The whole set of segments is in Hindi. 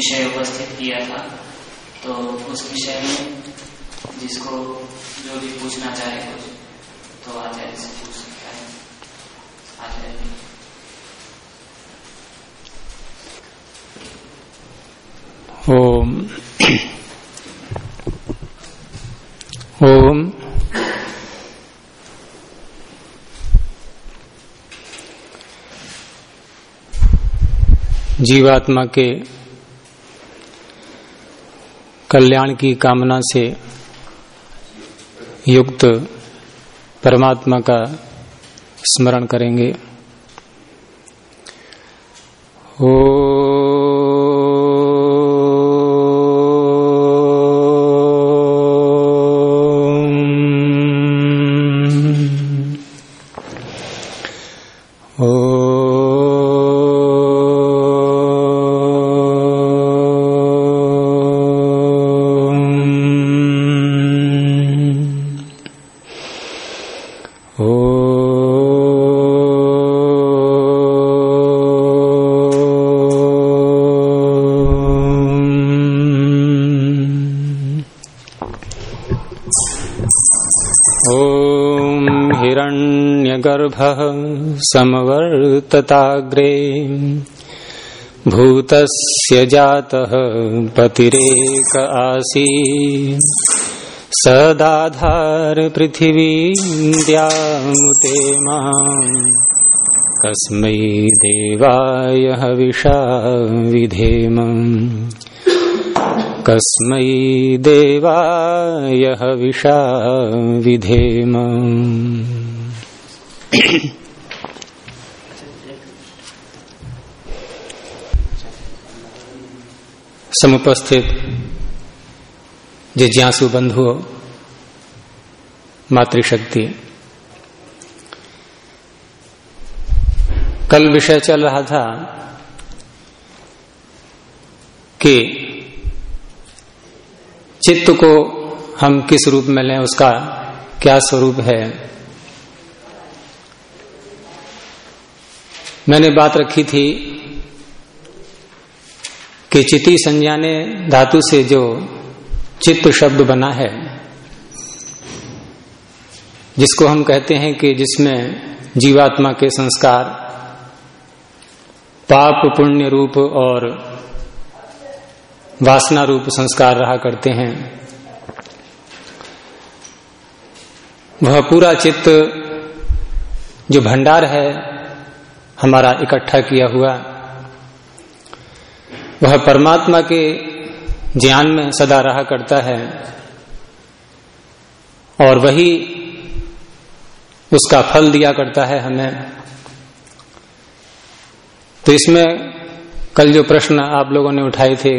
विषय उपस्थित किया था तो उस विषय में जिसको जो भी पूछना चाहे कुछ तो आचार्य से पूछ सकता है। आचार्य ओम। ओम। जीवात्मा के कल्याण की कामना से युक्त परमात्मा का स्मरण करेंगे। ओ समवर्तताग्रे भूतस्य जातः पतिरेक आसी सदाधार पृथिवीन्द्यामुते माम्। कस्मै देवाय हविषा विधेम कस्मै देवाय हविषा विधेम समुपस्थित जिज्ञासु बंधु मातृशक्ति। कल विषय चल रहा था कि चित्त को हम किस रूप में लें, उसका क्या स्वरूप है। मैंने बात रखी थी कि चिति संज्ञाने धातु से जो चित्त शब्द बना है, जिसको हम कहते हैं कि जिसमें जीवात्मा के संस्कार, पाप पुण्य रूप और वासना रूप संस्कार रहा करते हैं। वह पूरा चित्त जो भंडार है, हमारा इकट्ठा किया हुआ वह परमात्मा के ज्ञान में सदा रहा करता है और वही उसका फल दिया करता है हमें। तो इसमें कल जो प्रश्न आप लोगों ने उठाए थे,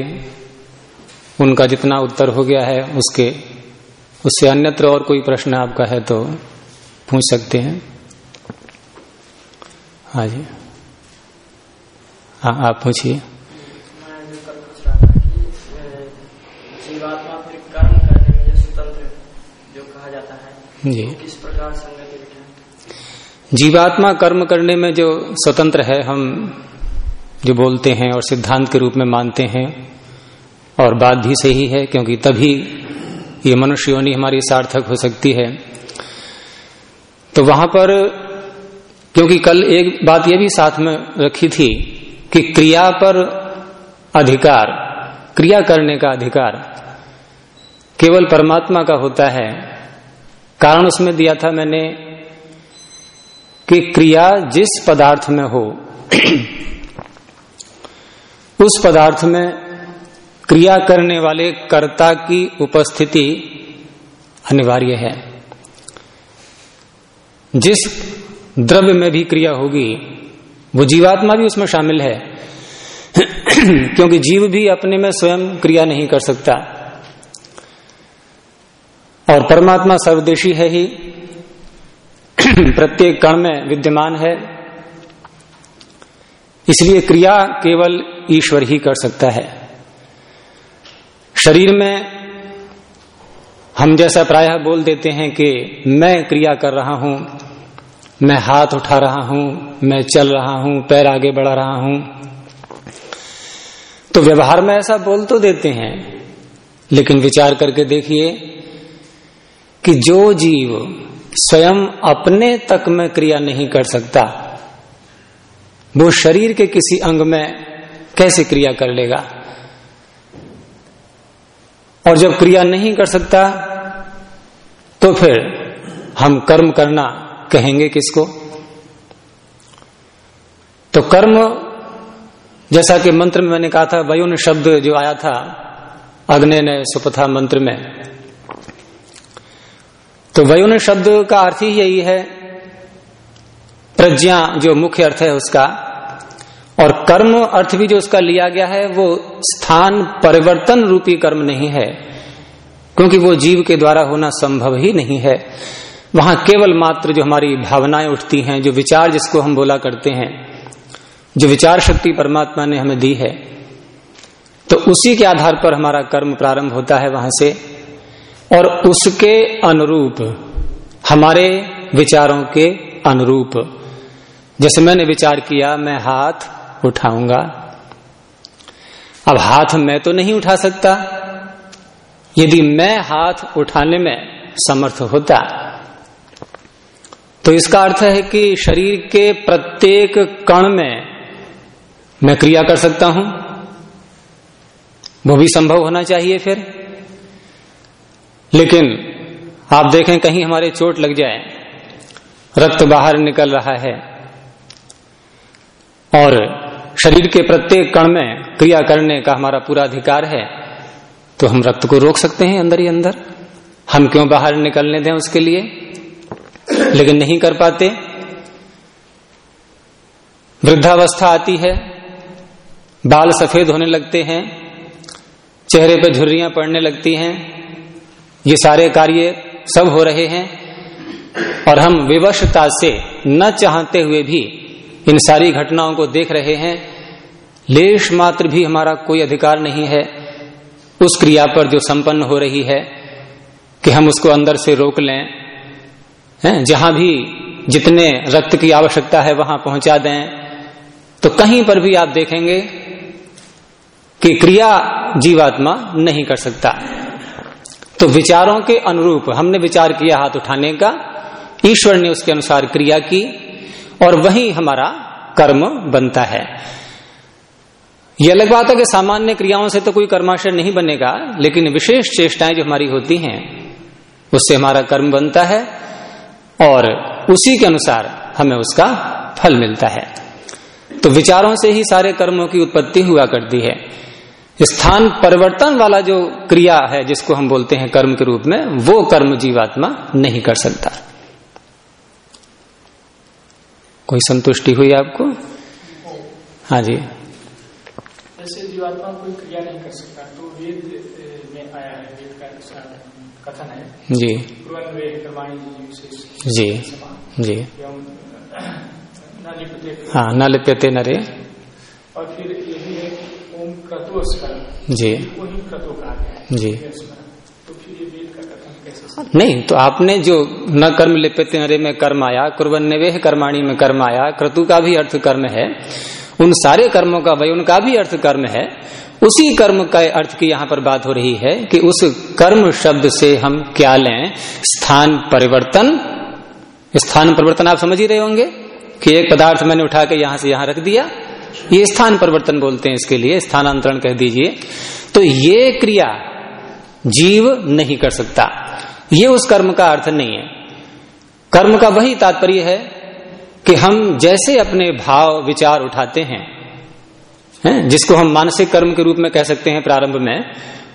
उनका जितना उत्तर हो गया है उसके, उससे अन्यत्र और कोई प्रश्न आपका है तो पूछ सकते हैं। हाँ जी हाँ आप पूछिए जीवात्मा फिर कर्म करने में जो स्वतंत्र जो कहा जाता है जी। किस प्रकार जीवात्मा कर्म करने में जो स्वतंत्र है हम जो बोलते हैं और सिद्धांत के रूप में मानते हैं और बात भी सही है क्योंकि तभी ये मनुष्य योनि हमारी सार्थक हो सकती है। तो वहाँ पर क्योंकि कल एक बात यह भी साथ में रखी थी कि क्रिया पर अधिकार क्रिया करने का अधिकार केवल परमात्मा का होता है कारण उसमें दिया था मैंने कि क्रिया जिस पदार्थ में हो, उस पदार्थ में क्रिया करने वाले कर्ता की उपस्थिति अनिवार्य है। जिस द्रव्य में भी क्रिया होगी, वो जीवात्मा भी उसमें शामिल है। क्योंकि जीव भी अपने में स्वयं क्रिया नहीं कर सकता। और परमात्मा सर्वदेशी है ही। प्रत्येक कण में विद्यमान है। इसलिए क्रिया केवल ईश्वर ही कर सकता है। शरीर में हम जैसा प्रायः बोल देते हैं कि मैं क्रिया कर रहा हूँ, मैं हाथ उठा रहा हूँ, मैं चल रहा हूँ, पैर आगे बढ़ा रहा हूँ। तो व्यवहार में ऐसा बोल तो देते हैं, लेकिन विचार करके देखिए कि जो जीव स्वयं अपने तक में क्रिया नहीं कर सकता, वो शरीर के किसी अंग में कैसे क्रिया कर लेगा? और जब क्रिया नहीं कर सकता तो फिर हम कर्म करना कहेंगे किसको? तो कर्म, जैसा कि मंत्र में मैंने कहा था, वयुन शब्द जो आया था, अग्नि ने सुपथा मंत्र में तो वयुन शब्द का अर्थ ही यही है। प्रज्ञा जो मुख्य अर्थ है उसका, और कर्म अर्थ भी जो उसका लिया गया है, वो स्थान परिवर्तन रूपी कर्म नहीं है, क्योंकि वो जीव के द्वारा होना संभव ही नहीं है। वहाँ केवल मात्र जो हमारी भावनाएँ उठती हैं, जो विचार जिसको हम बोला करते हैं, जो विचार शक्ति परमात्मा ने हमें दी है तो उसी के आधार पर हमारा कर्म प्रारंभ होता है वहाँ से। और उसके अनुरूप, हमारे विचारों के अनुरूप। जैसे मैंने विचार किया, मैं हाथ उठाऊँगा। अब हाथ मैं तो नहीं उठा सकता। यदि मैं हाथ उठाने में समर्थ होता तो इसका अर्थ है कि शरीर के प्रत्येक कण में मैं क्रिया कर सकता हूँ। वो भी संभव होना चाहिए फिर। लेकिन आप देखें कहीं हमारे चोट लग जाए, रक्त बाहर निकल रहा है, और शरीर के प्रत्येक कण में क्रिया करने का हमारा पूरा अधिकार है तो हम रक्त को रोक सकते हैं अंदर ही अंदर। हम क्यों बाहर निकलने दें उसके लिए? लेकिन नहीं कर पाते। वृद्धावस्था आती है, बाल सफ़ेद होने लगते हैं, चेहरे पर झुर्रियाँ पड़ने लगती हैं ये सारे कार्य सब हो रहे हैं और हम विवशता से न चाहते हुए भी इन सारी घटनाओं को देख रहे हैं। लेश मात्र भी हमारा कोई अधिकार नहीं है उस क्रिया पर जो संपन्न हो रही है कि हम उसको अंदर से रोक लें। हैं, जहाँ भी जितने रक्त की आवश्यकता है वहाँ पहुँचा दें। तो कहीं पर भी आप देखेंगे कि क्रिया जीवात्मा नहीं कर सकता। तो विचारों के अनुरूप हमने विचार किया हाथ उठाने का। ईश्वर ने उसके अनुसार क्रिया की और वही हमारा कर्म बनता है। यह अलग बात है कि सामान्य क्रियाओं से तो कोई कर्माशय नहीं बनेगा, लेकिन विशेष चेष्टाएँ जो हमारी होती हैं, उससे हमारा कर्म बनता है और उसी के अनुसार हमें उसका फल मिलता है। तो विचारों से ही सारे कर्मों की उत्पत्ति हुआ करती है। स्थान परिवर्तन वाला जो क्रिया है जिसको हम बोलते हैं कर्म के रूप में वो कर्म जीवात्मा नहीं कर सकता। कोई संतुष्टि हुई आपको? हाँ जी। जैसे जीवात्मा कोई क्रिया नहीं कर सकता। तो वेद में आया है वेद का कथन है। जी। जी जी हाँ न लिप्यते नरे और फिर यही जी। वही क्रतो का जी। तो फिर ये का नहीं तो आपने जो न कर्म लिप्यते नरे में कर्म आया कुरबन्नवे कर्माणी में कर्म आया क्रतु का भी अर्थ कर्म है उन सारे कर्मों का वही उनका भी अर्थ कर्म है उसी कर्म का अर्थ की यहाँ पर बात हो रही है कि उस कर्म शब्द से हम क्या लें? स्थान परिवर्तन। स्थान परिवर्तन आप समझ ही रहे होंगे कि एक पदार्थ मैंने उठा के यहाँ से यहाँ रख दिया ये स्थान परिवर्तन बोलते हैं इसके लिए, स्थानांतरण कह दीजिए। तो ये क्रिया जीव नहीं कर सकता। ये उस कर्म का अर्थ नहीं है। कर्म का वही तात्पर्य है कि हम जैसे अपने भाव, विचार उठाते हैं हैं, जिसको हम मानसिक कर्म के रूप में कह सकते हैं प्रारंभ में,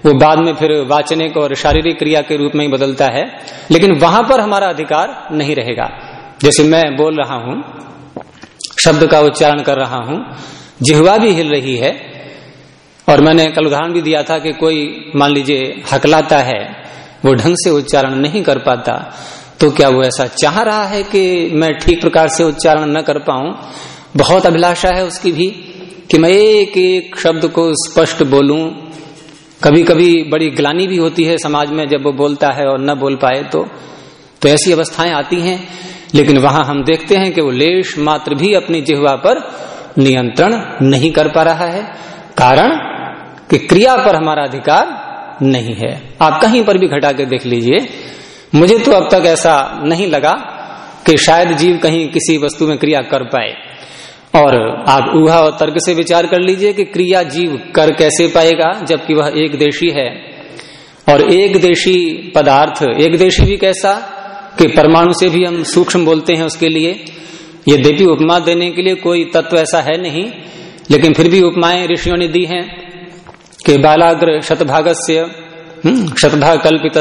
वो बाद में फिर वाचनिक और शारीरिक क्रिया के रूप में ही बदलता है, लेकिन वहाँ पर हमारा अधिकार नहीं रहेगा। जैसे मैं बोल रहा हूँ शब्द का उच्चारण कर रहा हूँ। जिहवा भी हिल रही है, और मैंने कल उदाहरण भी दिया था कि कोई मान लीजिए हकलाता है, वो ढंग से उच्चारण नहीं कर पाता तो क्या वो ऐसा चाह रहा है कि मैं ठीक प्रकार से उच्चारण न कर पाऊँ? बहुत अभिलाषा है उसकी भी, कि मैं एक एक शब्द को स्पष्ट बोलूँ। कभी कभी बड़ी ग्लानी भी होती है समाज में, जब वो बोलता है और न बोल पाए तो तो ऐसी अवस्थाएँ आती हैं। लेकिन वहाँ हम देखते हैं कि वो लेश मात्र भी अपनी जिहवा पर नियंत्रण नहीं कर पा रहा है। कारण कि क्रिया पर हमारा अधिकार नहीं है। आप कहीं पर भी घटा के देख लीजिए। मुझे तो अब तक ऐसा नहीं लगा कि शायद जीव कहीं किसी वस्तु में क्रिया कर पाए। और आप ऊहा और तर्क से विचार कर लीजिए कि क्रिया जीव कर कैसे पाएगा, जबकि वह एक देशी है। और एक देशी पदार्थ, एक देशी भी कैसा? कि परमाणु से भी हम सूक्ष्म बोलते हैं उसके लिए। यद्यपि उपमा देने के लिए कोई तत्व ऐसा है नहीं, लेकिन फिर भी उपमाएँ ऋषियों ने दी हैं कि बालाग्र शतभाग से शतभाग कल्पित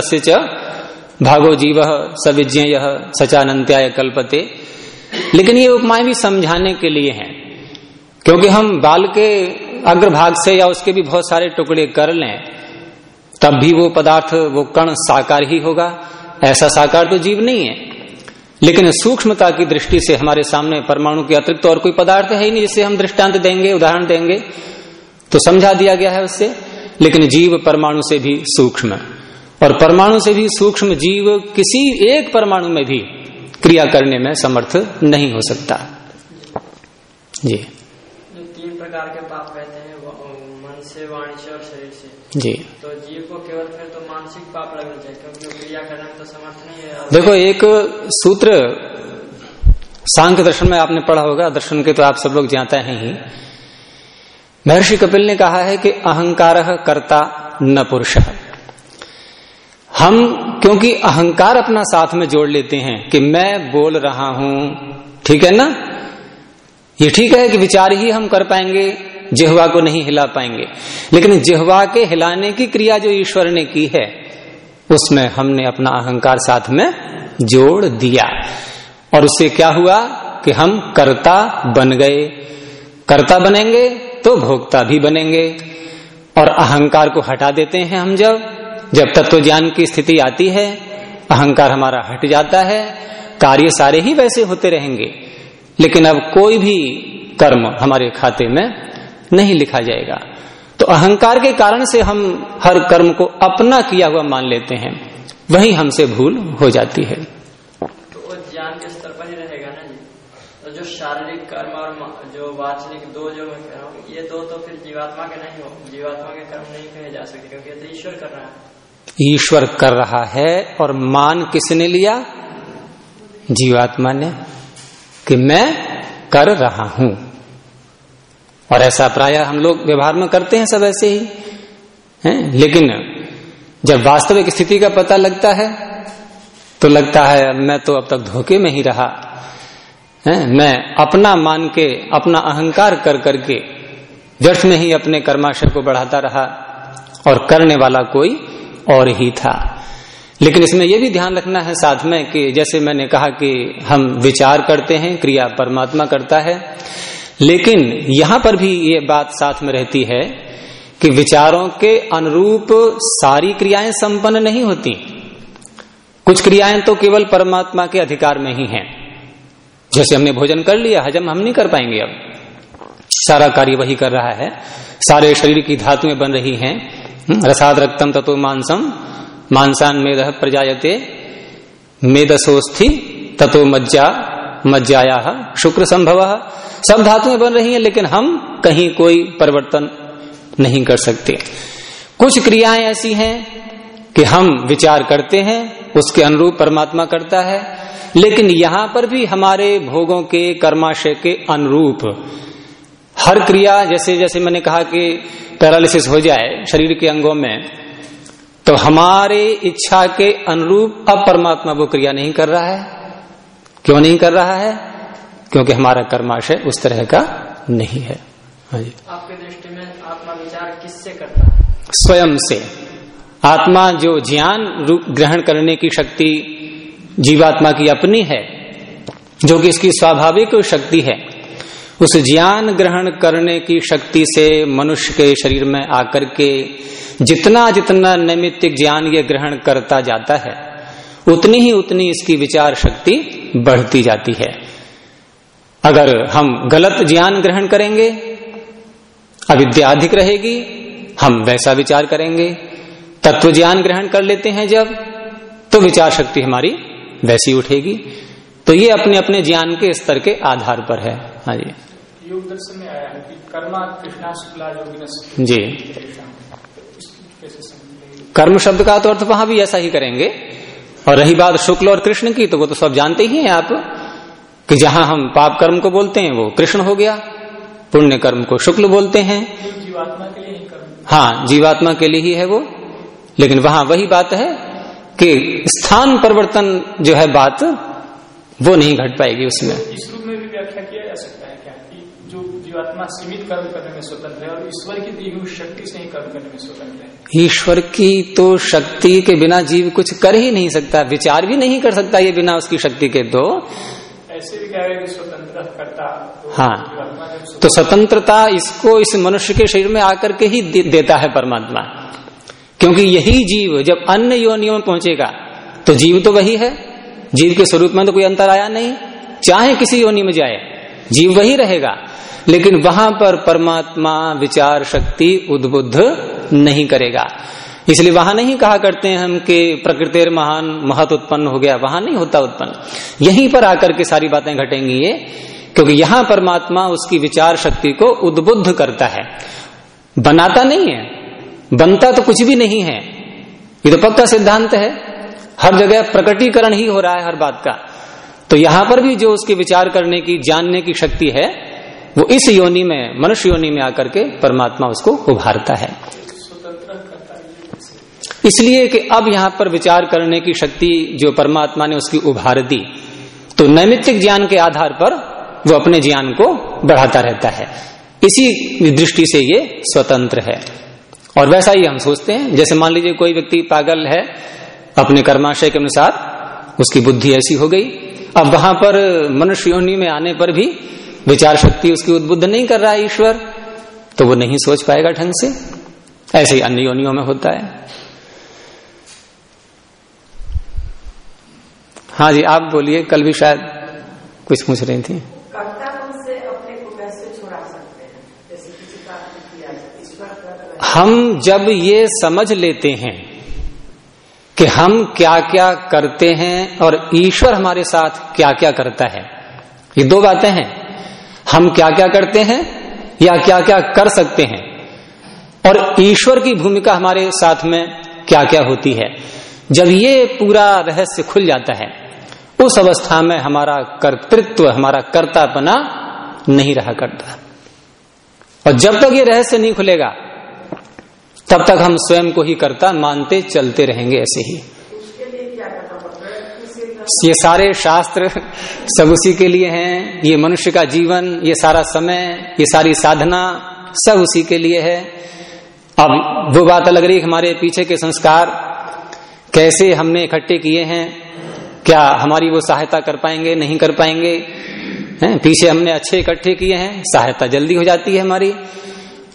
भागो जीव सविज्ञेय सचानंत्याय कल्पते। लेकिन ये उपमाएँ भी समझाने के लिए हैं, क्योंकि हम बाल के अग्रभाग से या उसके भी बहुत सारे टुकड़े कर लें, तब भी वो पदार्थ, वो कण साकार ही होगा। ऐसा साकार तो जीव नहीं है। लेकिन सूक्ष्मता की दृष्टि से हमारे सामने परमाणु के अतिरिक्त तो और कोई पदार्थ है ही नहीं जिससे हम दृष्टांत देंगे, उदाहरण देंगे। तो समझा दिया गया है उससे। लेकिन जीव परमाणु से भी सूक्ष्म। और परमाणु से भी सूक्ष्म जीव किसी एक परमाणु में भी क्रिया करने में समर्थ नहीं हो सकता। जी। तीन प्रकार के पाप कहते हैं। से वाणी से और शरीर से। जी। तो जीव को केवल फिर तो मानसिक पाप लगना चाहिए क्योंकि क्रिया करने में तो समर्थ नहीं है। देखो एक सूत्र सांख्य दर्शन में आपने पढ़ा होगा दर्शन के तो आप सब लोग जानते हैं ही। महर्षि कपिल ने कहा है कि अहंकार कर्ता न पुरुष। हम क्योंकि अहंकार अपना साथ में जोड़ लेते हैं कि मैं बोल रहा हूँ ठीक है ना? ये ठीक है कि विचार ही हम कर पाएँगे जिहवा को नहीं हिला पाएँगे। लेकिन जिहवा के हिलाने की क्रिया जो ईश्वर ने की है, उसमें हमने अपना अहंकार साथ में जोड़ दिया। और उससे क्या हुआ कि हम कर्ता बन गए। कर्ता बनेंगे तो भोक्ता भी बनेंगे। और अहंकार को हटा देते हैं हम जब। जब तत्व ज्ञान की स्थिति आती है, अहंकार हमारा हट जाता है। कार्य सारे ही वैसे होते रहेंगे। लेकिन अब कोई भी कर्म हमारे खाते में नहीं लिखा जाएगा। तो अहंकार के कारण से हम हर कर्म को अपना किया हुआ मान लेते हैं। वही हमसे भूल हो जाती है। तो वो ज्ञान के स्तर पर ही रहेगा ना जी? तो जो शारीरिक कर्म और जो वाचनिक दो जो मैं कह रहा हूँ ये दो तो फिर जीवात्मा के नहीं हो जीवात्मा के कर्म नहीं कहे जा सकते क्योंकि ये तो ईश्वर कर रहा है। ईश्वर कर रहा है और मान किसने लिया? जीवात्मा ने कि मैं कर रहा हूँ। और ऐसा प्राय हम लोग व्यवहार में करते हैं सब ऐसे ही, हैं? लेकिन जब वास्तविक स्थिति का पता लगता है तो लगता है, मैं तो अब तक धोखे में ही रहा, है? मैं अपना मान के, अपना अहंकार कर करके, व्यर्थ में ही अपने कर्माशय को बढ़ाता रहा, और करने वाला कोई और ही था। लेकिन इसमें यह भी ध्यान रखना है साथ में कि जैसे मैंने कहा कि हम विचार करते हैं, क्रिया परमात्मा करता है लेकिन यहाँ पर भी ये बात साथ में रहती है कि विचारों के अनुरूप सारी क्रियाएँ संपन्न नहीं होती। कुछ क्रियाएँ तो केवल परमात्मा के अधिकार में ही हैं। जैसे हमने भोजन कर लिया, हजम हम नहीं कर पाएँगे अब। सारा कार्य वही कर रहा है। सारे शरीर की धातुएँ बन रही हैं। रसाद रक्तम तत्व मांसम, मांसान मेद प्रजायते, मेदसोस्थि तत्व मज्जा। मज्जाया शुक्र संभव सब धातुएँ बन रही हैं, लेकिन हम कहीं कोई परिवर्तन नहीं कर सकते। कुछ क्रियाएँ ऐसी हैं कि हम विचार करते हैं, उसके अनुरूप परमात्मा करता है, लेकिन यहाँ पर भी हमारे भोगों के, कर्माशय के अनुरूप हर क्रिया, जैसे जैसे मैंने कहा कि पैरालिसिस हो जाए शरीर के अंगों में तो हमारे इच्छा के अनुरूप अब परमात्मा वो क्रिया नहीं कर रहा है। क्यों नहीं कर रहा है? क्योंकि हमारा कर्माशय उस तरह का नहीं है। हाँ जी। आपके दृष्टि में आत्मा विचार किससे करता है? स्वयं से। आत्मा जो ज्ञान रूप ग्रहण करने की शक्ति जीवात्मा की अपनी है जो कि इसकी स्वाभाविक शक्ति है उस ज्ञान ग्रहण करने की शक्ति से मनुष्य के शरीर में आकर के जितना जितना नैमित्तिक ज्ञान ये ग्रहण करता जाता है उतनी ही उतनी इसकी विचार शक्ति बढ़ती जाती है। अगर हम गलत ज्ञान ग्रहण करेंगे अविद्या अधिक रहेगी हम वैसा विचार करेंगे तत्व ज्ञान ग्रहण कर लेते हैं जब तो विचार शक्ति हमारी वैसी उठेगी। तो ये अपने अपने ज्ञान के स्तर के आधार पर है। हाँ जी। योग दर्शन में आया है कि कर्मा कृष्णा शुक्ला जी। कर्म शब्द का तो अर्थ वहाँ भी ऐसा ही करेंगे। और रही बात शुक्ल और कृष्ण की तो वो तो सब जानते ही हैं आप कि जहाँ हम पाप कर्म को बोलते हैं, वो कृष्ण हो गया। पुण्य कर्म को शुक्ल बोलते हैं। जीवात्मा के लिए ही, जीवात्मा के लिए ही है वो। लेकिन वहाँ वही बात है कि स्थान परिवर्तन जो है बात, वो नहीं घट पाएगी उसमें इस रूप में भी व्याख्या किया जा सकता है क्या कि जो जीवात्मा सीमित कर्म करने में स्वतंत्र है और ईश्वर की दी हुई शक्ति से ही कर्म करने में स्वतंत्र है। ईश्वर की तो शक्ति के बिना जीव कुछ कर ही नहीं सकता विचार भी नहीं कर सकता ये बिना उसकी शक्ति के तो। ऐसे भी कहेगा कि स्वतंत्र करता तो हाँ। तो स्वतंत्रता इसको इस मनुष्य के शरीर में आकर के ही दे, देता है परमात्मा। क्योंकि यही जीव जब अन्य योनियों में पहुंचेगा तो जीव तो वही है। जीव के स्वरूप में तो कोई अंतर आया नहीं। चाहे किसी योनि में जाए जीव वही रहेगा। लेकिन वहाँ पर परमात्मा विचार शक्ति उद्बुद्ध नहीं करेगा। इसलिए वहाँ नहीं कहा करते हैं हम कि प्रकृति महान महत उत्पन्न हो गया, वहाँ नहीं होता उत्पन्न। यहीं पर आकर के सारी बातें घटेंगी ये, क्योंकि यहाँ परमात्मा उसकी विचार शक्ति को उद्बुद्ध करता है। बनाता नहीं है, बनता तो कुछ भी नहीं है। ये तो पक्का सिद्धांत है। हर जगह प्रकटीकरण ही हो रहा है हर बात का। तो यहाँ पर भी जो उसके विचार करने की, जानने की शक्ति है वो इस योनि में, मनुष्य योनि में आकर के परमात्मा उसको उभारता है। इसलिए कि अब यहाँ पर विचार करने की शक्ति जो परमात्मा ने उसकी उभार दी तो नैमित्तिक ज्ञान के आधार पर वो अपने ज्ञान को बढ़ाता रहता है। इसी दृष्टि से ये स्वतंत्र है। और वैसा ही हम सोचते हैं, जैसे मान लीजिए कोई व्यक्ति पागल है, अपने कर्माशय के अनुसार उसकी बुद्धि ऐसी हो गई। अब वहाँ पर मनुष्य योनि में आने पर भी विचार शक्ति उसकी उद्बुद्ध नहीं कर रहा है ईश्वर तो वो नहीं सोच पाएगा ढंग से। ऐसे ही अन्य योनियों में होता है। हाँ जी आप बोलिए कल भी शायद कुछ पूछ रही थी। हैं। हम जब ये समझ लेते हैं कि हम क्या क्या करते हैं और ईश्वर हमारे साथ क्या क्या करता है ये दो बातें हैं। हम क्या क्या करते हैं या क्या क्या कर सकते हैं? और ईश्वर की भूमिका हमारे साथ में क्या क्या होती है? जब ये पूरा रहस्य खुल जाता है, उस अवस्था में हमारा कर्तृत्व, हमारा कर्तापना नहीं रहा करता। और जब तक ये रहस्य नहीं खुलेगा, तब तक हम स्वयं को ही कर्ता मानते चलते रहेंगे ऐसे ही उसके लिए क्या करना पड़ता है किसी तरह ये सारे शास्त्र सब उसी के लिए हैं। ये मनुष्य का जीवन, ये सारा समय, ये सारी साधना सब उसी के लिए है। अब वो बात अलग रही हमारे पीछे के संस्कार। कैसे हमने इकट्ठे किए हैं? क्या हमारी वो सहायता कर पाएँगे, नहीं कर पाएँगे? हैं, पीछे हमने अच्छे इकट्ठे किए हैं, सहायता जल्दी हो जाती है हमारी।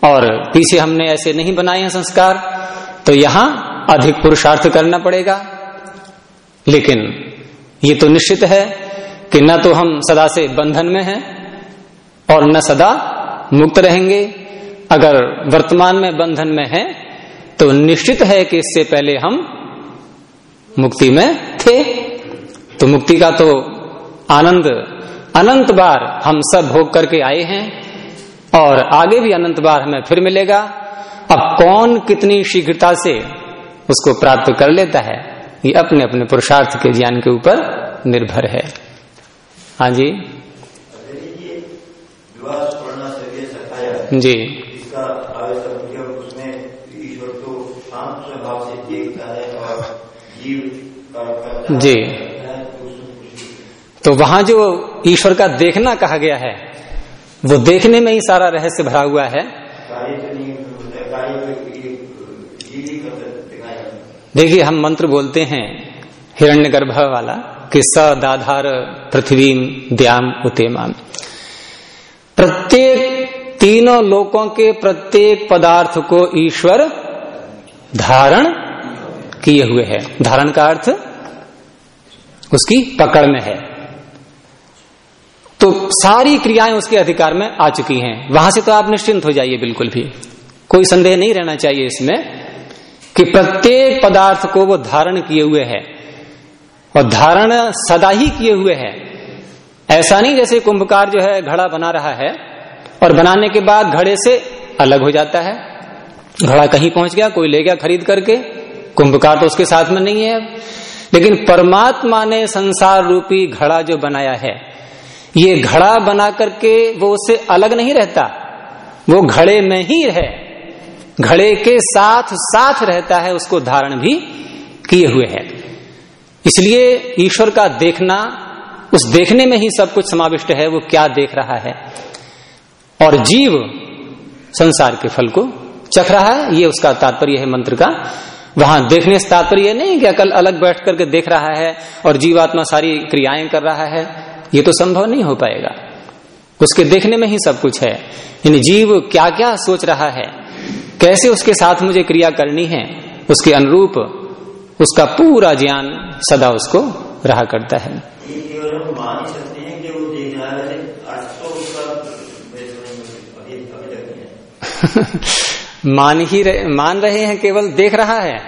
और पीछे हमने ऐसे नहीं बनाए हैं संस्कार तो यहाँ अधिक पुरुषार्थ करना पड़ेगा। लेकिन ये तो निश्चित है कि न तो हम सदा से बंधन में हैं और न सदा मुक्त रहेंगे। अगर वर्तमान में बंधन में हैं तो निश्चित है कि इससे पहले हम मुक्ति में थे। तो मुक्ति का तो आनंद, अनंत बार हम सब भोग करके आए हैं और आगे भी अनंत बार हमें फिर मिलेगा। अब कौन कितनी शीघ्रता से उसको प्राप्त कर लेता है? ये अपने अपने पुरुषार्थ के ज्ञान के ऊपर निर्भर है। हाँ जी। जी। है जी। तो वहाँ जो ईश्वर का देखना कहा गया है वो देखने में ही सारा रहस्य भरा हुआ है कार्य तो नहीं होता है, कार्य तो ये जीव ही करता दिखाया जाता है। देखिए, हम मंत्र बोलते हैं हिरण्य गर्भ वाला, कि स दाधार पृथ्वी द्याम उतेमाम प्रत्येक तीनों लोकों के प्रत्येक पदार्थ को ईश्वर धारण किए हुए है। धारण का अर्थ, उसकी पकड़ में है। तो सारी क्रियाएँ उसके अधिकार में आ चुकी हैं। वहाँ से तो आप निश्चिंत हो जाइए, बिल्कुल भी। कोई संदेह नहीं रहना चाहिए इसमें। कि प्रत्येक पदार्थ को वो धारण किए हुए है और धारण सदा ही किए हुए है। ऐसा नहीं जैसे कुंभकार जो है घड़ा बना रहा है और बनाने के बाद घड़े से अलग हो जाता है। घड़ा कहीं पहुँच गया, कोई ले गया खरीद करके, कुंभकार तो उसके साथ में नहीं है। अब लेकिन परमात्मा ने संसार रूपी घड़ा जो बनाया है, ये घड़ा बना करके वो उससे अलग नहीं रहता, वो घड़े में ही रहे। घड़े के साथ साथ रहता है, उसको धारण भी किए हुए है। इसलिए ईश्वर का देखना, उस देखने में ही सब कुछ समाविष्ट है, वो क्या देख रहा है। और जीव संसार के फल को चख रहा है, ये उसका तात्पर्य है मंत्र का। वहाँ देखने से तात्पर्य नहीं कि अकल अलग बैठ करके देख रहा है और जीवात्मा सारी क्रियाएँ कर रहा है, ये तो संभव नहीं हो पाएगा। उसके देखने में ही सब कुछ है। यानी जीव क्या क्या सोच रहा है कैसे उसके साथ मुझे क्रिया करनी है उसके अनुरूप उसका पूरा ज्ञान सदा उसको रहा करता है। मान ही रहे, मान रहे हैं केवल देख रहा है।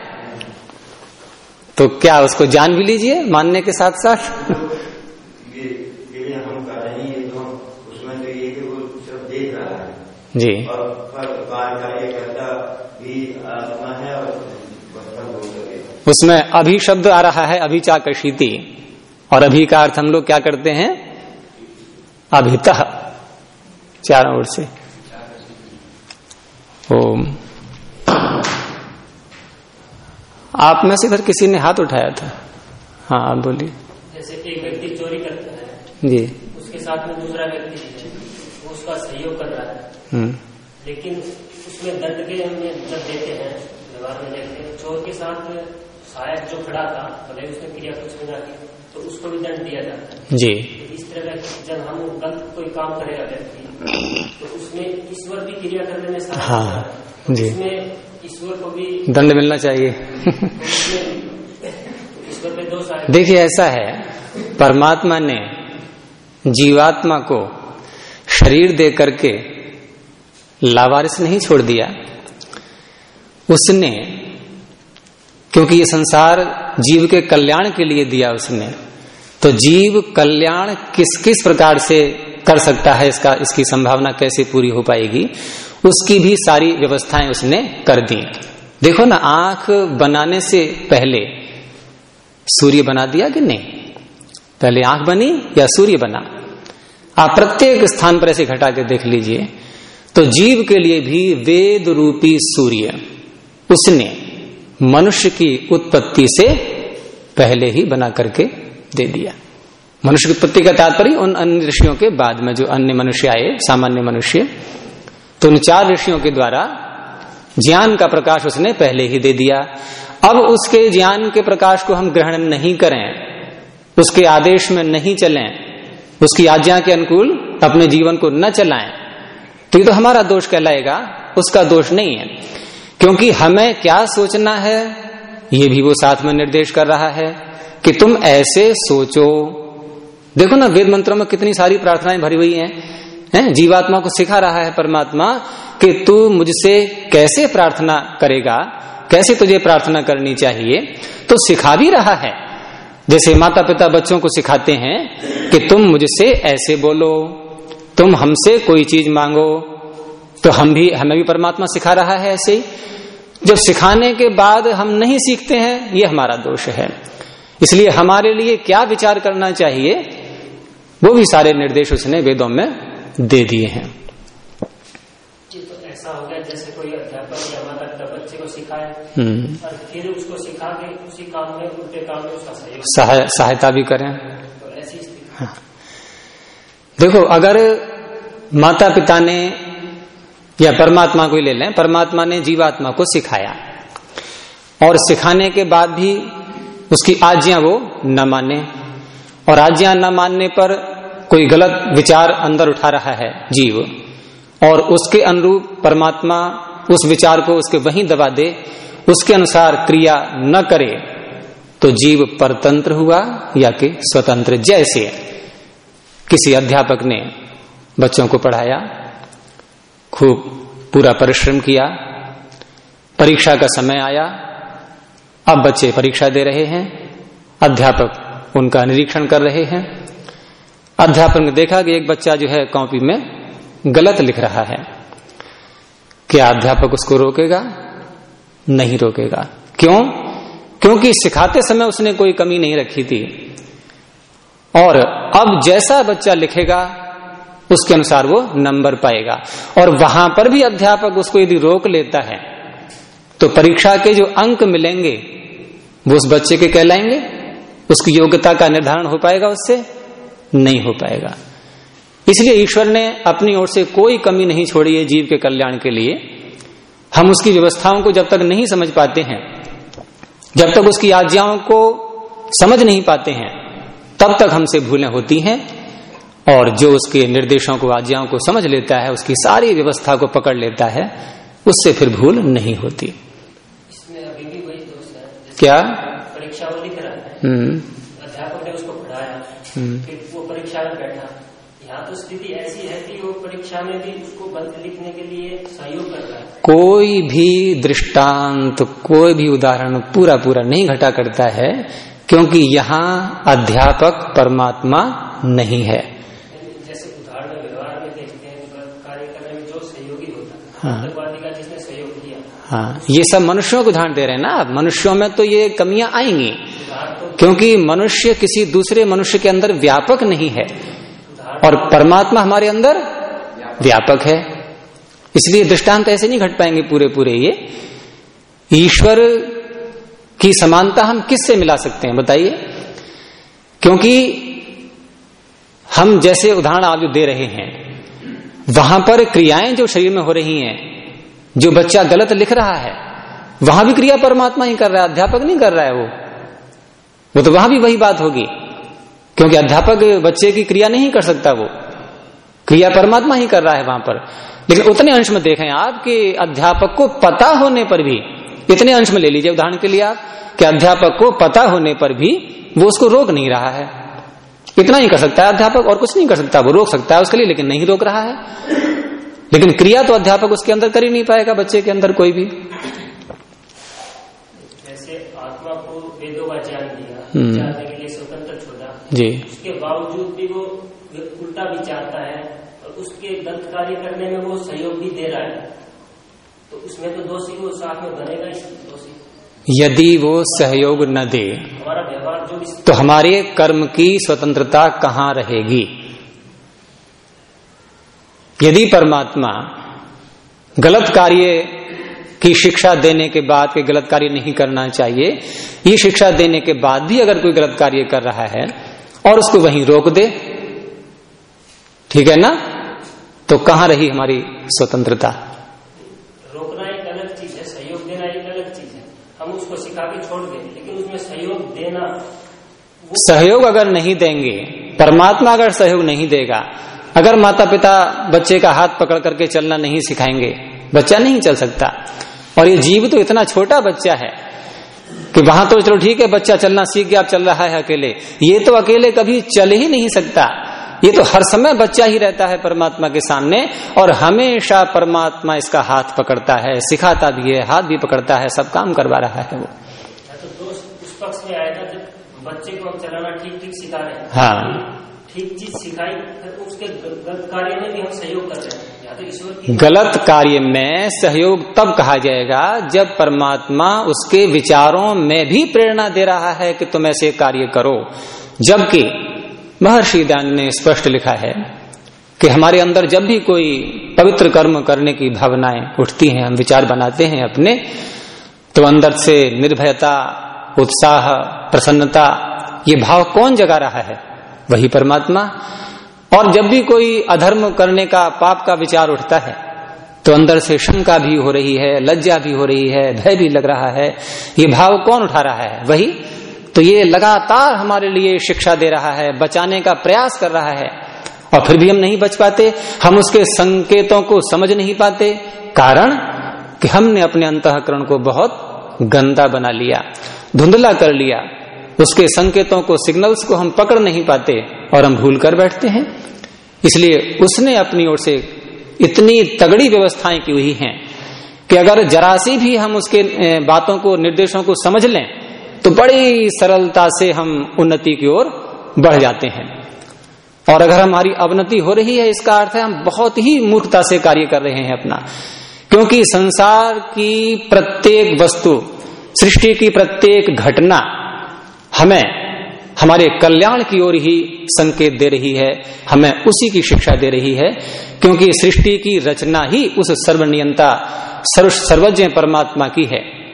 तो क्या उसको जान भी लीजिए मानने के साथ साथ ये ये जो हम कर रहे हैं ये तो हम उसमें तो ये कि वो सिर्फ़ देख रहा है जी और पर कार्य कार्य करता भी आत्मा है और फल हो सके। उसमें अभी शब्द आ रहा है अभिचाकशीति और अभी का अर्थ हम लोग क्या करते हैं? अभित चारों ओर से। ओम। आप में से इधर किसी ने हाथ उठाया था? हाँ आप बोलिए। जैसे एक व्यक्ति चोरी करता है जी। उसके साथ में दूसरा व्यक्ति उसका सहयोग कर रहा है। लेकिन उसमें दंड के हम जब देते हैं व्यवहार में देखते हैं। चोर के साथ सहायक जो खड़ा था भले उसने क्रिया कुछ में की तो उसको भी दंड दिया जाता है। जी। तो इस तरह का जब हम गलत कोई काम करेगा व्यक्ति तो उसमें ईश्वर भी क्रिया करने में सहायक हाँ, तो जी। इसमें ईश्वर को भी दंड मिलना चाहिए। तो उसमें ईश्वर पे दोष आए देखिए ऐसा है परमात्मा ने जीवात्मा को शरीर दे करके लावारिस नहीं छोड़ दिया। उसने, क्योंकि ये संसार जीव के कल्याण के लिए दिया उसने तो जीव कल्याण किस किस प्रकार से कर सकता है इसका, इसकी संभावना कैसे पूरी हो पाएगी, उसकी भी सारी व्यवस्थाएँ उसने कर दी। देखो ना, आँख बनाने से पहले सूर्य बना दिया कि नहीं? पहले आँख बनी या सूर्य बना? आप प्रत्येक स्थान पर ऐसे घटा के देख लीजिए। तो जीव के लिए भी वेद रूपी सूर्य। उसने मनुष्य की उत्पत्ति से पहले ही बना करके दे दिया। मनुष्य की उत्पत्ति का तात्पर्य उन अन्य ऋषियों के बाद में जो अन्य मनुष्य आए, सामान्य मनुष्य तो उन चार ऋषियों के द्वारा ज्ञान का प्रकाश उसने पहले ही दे दिया। अब उसके ज्ञान के प्रकाश को हम ग्रहण नहीं करें, उसके आदेश में नहीं चलें, उसकी आज्ञा के अनुकूल अपने जीवन को न चलाएँ तो ये तो हमारा दोष कहलाएगा, उसका दोष नहीं है। क्योंकि हमें क्या सोचना है, ये भी वो साथ में निर्देश कर रहा है कि तुम ऐसे सोचो। देखो ना, वेद मंत्रों में कितनी सारी प्रार्थनाएँ भरी हुई हैं हैं? जीवात्मा को सिखा रहा है परमात्मा कि तू मुझसे कैसे प्रार्थना करेगा, कैसे तुझे प्रार्थना करनी चाहिए तो सिखा भी रहा है। जैसे माता पिता बच्चों को सिखाते हैं कि तुम मुझसे ऐसे बोलो। तुम हमसे कोई चीज़ मांगो तो हम भी हमें भी परमात्मा सिखा रहा है ऐसे ही। जब सिखाने के बाद हम नहीं सीखते हैं ये हमारा दोष है। इसलिए हमारे लिए क्या विचार करना चाहिए वो भी सारे निर्देश उसने वेदों में दे दिए हैं। तो ऐसा हो गया जैसे कोई अध्यापक या माता पिता बच्चे को सिखाए हम्म, और फिर उसको सिखा के उसी काम में उनके काम में उसका सहयोग सहायता भी करें। तो ऐसी स्थिति। देखो, अगर माता पिता ने या परमात्मा को ही ले लें, परमात्मा ने जीवात्मा को सिखाया। और सिखाने के बाद भी उसकी आज्ञा वो न माने। और आज्ञा न मानने पर कोई गलत विचार अंदर उठा रहा है जीव, और उसके अनुरूप परमात्मा उस विचार को उसके वहीं दबा दे, उसके अनुसार क्रिया न करे तो जीव परतंत्र हुआ या कि स्वतंत्र जैसे। किसी अध्यापक ने बच्चों को पढ़ाया, खूब पूरा परिश्रम किया, परीक्षा का समय आया, अब बच्चे परीक्षा दे रहे हैं, अध्यापक उनका निरीक्षण कर रहे हैं। अध्यापक ने देखा कि एक बच्चा जो है कॉपी में गलत लिख रहा है। क्या अध्यापक उसको रोकेगा? नहीं रोकेगा। क्यों? क्योंकि सिखाते समय उसने कोई कमी नहीं रखी थी। और अब जैसा बच्चा लिखेगा, उसके अनुसार वो नंबर पाएगा। और वहाँ पर भी अध्यापक उसको यदि रोक लेता है तो परीक्षा के जो अंक मिलेंगे, वो उस बच्चे के कहलाएँगे। उसकी योग्यता का निर्धारण हो पाएगा, उससे नहीं हो पाएगा। इसलिए ईश्वर ने अपनी ओर से कोई कमी नहीं छोड़ी है जीव के कल्याण के लिए। हम उसकी व्यवस्थाओं को जब तक नहीं समझ पाते हैं, जब तक उसकी आज्ञाओं को समझ नहीं पाते हैं तब तक हमसे भूलें होती हैं और जो उसके निर्देशों को आज्ञाओं को समझ लेता है उसकी सारी व्यवस्था को पकड़ लेता है उससे फिर भूल नहीं होती। इसमें अभी भी वही दोष क्या? परीक्षा वो लिख रहा है। हम्म। अध्यापक ने उसको पढ़ाया हम्म। फिर वो परीक्षा में बैठा। यहाँ तो स्थिति ऐसी है कि वो परीक्षा में भी उसको लिखने के लिए सहयोग कर रहा है। कोई भी दृष्टांत कोई भी उदाहरण पूरा पूरा नहीं घटा करता है। क्योंकि यहाँ अध्यापक परमात्मा नहीं है। जैसे उदाहरण व्यवहार में देखते हैं कार्य करने में जो सहयोगी होता है हाँ। जिसने सहयोग किया। हाँ ये सब मनुष्यों को ध्यान दे रहे हैं ना आप। मनुष्यों में तो ये कमियाँ आएँगी। क्योंकि मनुष्य किसी दूसरे मनुष्य के अंदर व्यापक नहीं है। और परमात्मा हमारे अंदर व्यापक है। इसलिए दृष्टांत ऐसे नहीं घट पाएँगे पूरे पूरे ये। ईश्वर की समानता हम किससे मिला सकते हैं, बताइए? क्योंकि हम जैसे उदाहरण आप जो दे रहे हैं, वहाँ पर क्रियाएँ जो शरीर में हो रही हैं, जो बच्चा गलत लिख रहा है, वहाँ भी क्रिया परमात्मा ही कर रहा है, अध्यापक नहीं कर रहा है वो। वो तो वहाँ भी वही बात होगी, क्योंकि अध्यापक बच्चे की क्रिया नहीं कर सकता वो। क्रिया परमात्मा ही कर रहा है वहाँ पर। लेकिन उतने अंश में देखें आप कि अध्यापक को पता होने पर भी इतने अंश में ले लीजिए। उदाहरण के लिए आप कि अध्यापक को पता होने पर भी वो उसको रोक नहीं रहा है। इतना ही कर सकता है अध्यापक और कुछ नहीं कर सकता। वो रोक सकता है उसके लिए लेकिन नहीं रोक रहा है। लेकिन क्रिया तो अध्यापक उसके अंदर कर ही नहीं पाएगा बच्चे के अंदर कोई भी। जैसे आत्मा को वेदों का ज्ञान दिया हम्म। के लिए स्वतंत्र छोड़ा। जी। उसके बावजूद भी वो उल्टा विचारता है और उसके गलत कार्य करने में वो सहयोग भी दे रहा है। तो उसमें तो दोषी वो साथ में बनेगा ही दोषी। यदि वो सहयोग न दे हमारा व्यवहार जो इस तो हमारे कर्म की स्वतंत्रता कहाँ रहेगी? यदि परमात्मा गलत कार्य की शिक्षा देने के बाद के गलत कार्य नहीं करना चाहिए ये शिक्षा देने के बाद भी अगर कोई गलत कार्य कर रहा है और उसको वहीं रोक दे ठीक है ना? तो कहाँ रही हमारी स्वतंत्रता रोकना एक अलग चीज़ है सहयोग देना एक अलग चीज़ है हम के छोड़ दें, लेकिन उसमें सहयोग देना सहयोग अगर नहीं देंगे, परमात्मा अगर सहयोग नहीं देगा, अगर माता पिता बच्चे का हाथ पकड़ करके चलना नहीं सिखाएँगे, बच्चा नहीं चल सकता। और ये जीव तो इतना छोटा बच्चा है कि वहाँ तो चलो ठीक है, बच्चा चलना सीख गया, अब चल रहा है अकेले। ये तो अकेले कभी चल ही नहीं सकता। ये तो हर समय बच्चा ही रहता है परमात्मा के सामने, और हमेशा परमात्मा इसका हाथ पकड़ता है, सिखाता भी है, हाथ भी पकड़ता है, सब काम करवा रहा है वो। पक्ष में आएगा जब बच्चे को हम चलाना ठीक ठीक सिखा रहे हैं। हाँ। ठीक चीज़ सिखाई उसके गलत कार्य में भी हम सहयोग कर रहे हैं। तो गलत कार्य में सहयोग तब कहा जाएगा जब परमात्मा उसके विचारों में भी प्रेरणा दे रहा है कि तुम ऐसे कार्य करो। जबकि महर्षि दान ने स्पष्ट लिखा है कि हमारे अंदर जब भी कोई पवित्र कर्म करने की भावनाएँ उठती हैं हम विचार बनाते हैं अपने तो अंदर से निर्भयता उत्साह, प्रसन्नता, ये भाव कौन जगा रहा है? वही परमात्मा। और जब भी कोई अधर्म करने का, पाप का विचार उठता है तो अंदर से शंका भी हो रही है, लज्जा भी हो रही है, भय भी लग रहा है। ये भाव कौन उठा रहा है? वही तो ये लगातार हमारे लिए शिक्षा दे रहा है, बचाने का प्रयास कर रहा है। और फिर भी हम नहीं बच पाते, हम उसके संकेतों को समझ नहीं पाते, कारण कि हमने अपने अंतकरण को बहुत गंदा बना लिया, धुंधला कर लिया। उसके संकेतों को सिग्नल्स को हम पकड़ नहीं पाते और हम भूल कर बैठते हैं। इसलिए उसने अपनी ओर से इतनी तगड़ी व्यवस्थाएँ की हुई हैं कि अगर जरासी भी हम उसके बातों को, निर्देशों को समझ लें तो बड़ी सरलता से हम उन्नति की ओर बढ़ जाते हैं। और अगर हमारी अवनति हो रही है, इसका अर्थ है हम बहुत ही मूर्खता से कार्य कर रहे हैं अपना। क्योंकि संसार की प्रत्येक वस्तु, सृष्टि की प्रत्येक घटना हमें, हमारे कल्याण की ओर ही संकेत दे रही है, हमें उसी की शिक्षा दे रही है, क्योंकि सृष्टि की रचना ही उस सर्वनियंता, सर्व सर्वज्ञ परमात्मा की है।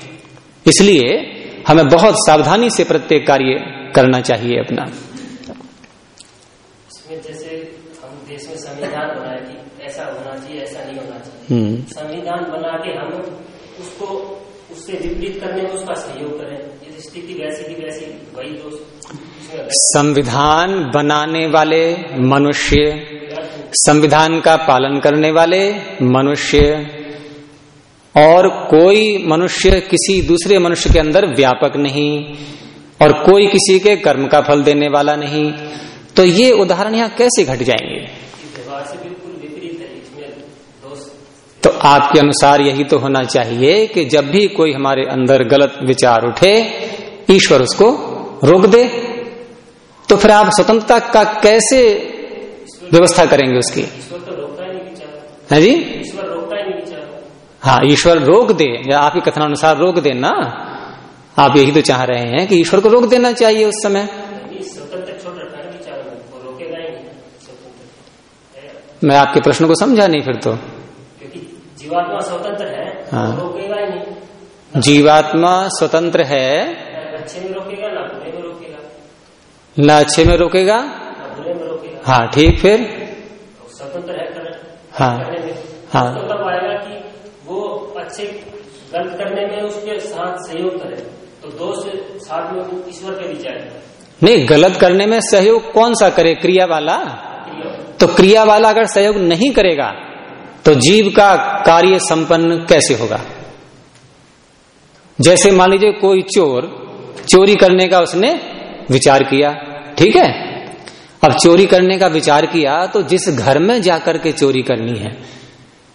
इसलिए हमें बहुत सावधानी से प्रत्येक कार्य करना चाहिए अपना। जैसे हम देश में संविधान बनाए कि ऐसा होना चाहिए ऐसा नहीं होना चाहिए हम्म संविधान बना के हम उसको उससे विपरीत करने में उसका सहयोग करें। यदि स्थिति वैसी की वैसी वही दोष। संविधान बनाने वाले मनुष्य संविधान का पालन करने वाले मनुष्य और कोई मनुष्य किसी दूसरे मनुष्य के अंदर व्यापक नहीं और कोई किसी के कर्म का फल देने वाला नहीं तो ये उदाहरण यहाँ कैसे घट जाएँगे इस व्यवहार से बिल्कुल विपरीत है इसमें दोष तो आपके अनुसार यही तो होना चाहिए कि जब भी कोई हमारे अंदर गलत विचार उठे, ईश्वर उसको रोक दे। तो फिर आप स्वतंत्रता का कैसे व्यवस्था करेंगे उसकी? ही है जी? ही, ईश्वर रोक दे, या आपके कथनानुसार रोक दे ना आप यही तो चाह रहे हैं कि ईश्वर को रोक देना चाहिए उस समय। में आपके प्रश्न को समझा नहीं फिर तो। जीवात्मा स्वतंत्र है हाँ। रोकेगा ही नहीं। जीवात्मा स्वतंत्र है। अच्छे में रोकेगा ना बुरे में रोकेगा। न अच्छे में रोकेगा? ना बुरे में रोकेगा। हाँ ठीक फिर? स्वतंत्र है कर, हाँ। हाँ। तो तब आएगा कि वो अच्छे गलत करने में उसके साथ सहयोग करे। तो दोष साथ में ईश्वर के जाएगा नहीं गलत करने में सहयोग कौन सा करे? क्रिया वाला? तो क्रिया वाला अगर सहयोग नहीं करेगा तो जीव का कार्य संपन्न कैसे होगा? जैसे मान लीजिए कोई चोर, चोरी करने का उसने विचार किया, ठीक है? अब चोरी करने का विचार किया तो जिस घर में जाकर के चोरी करनी है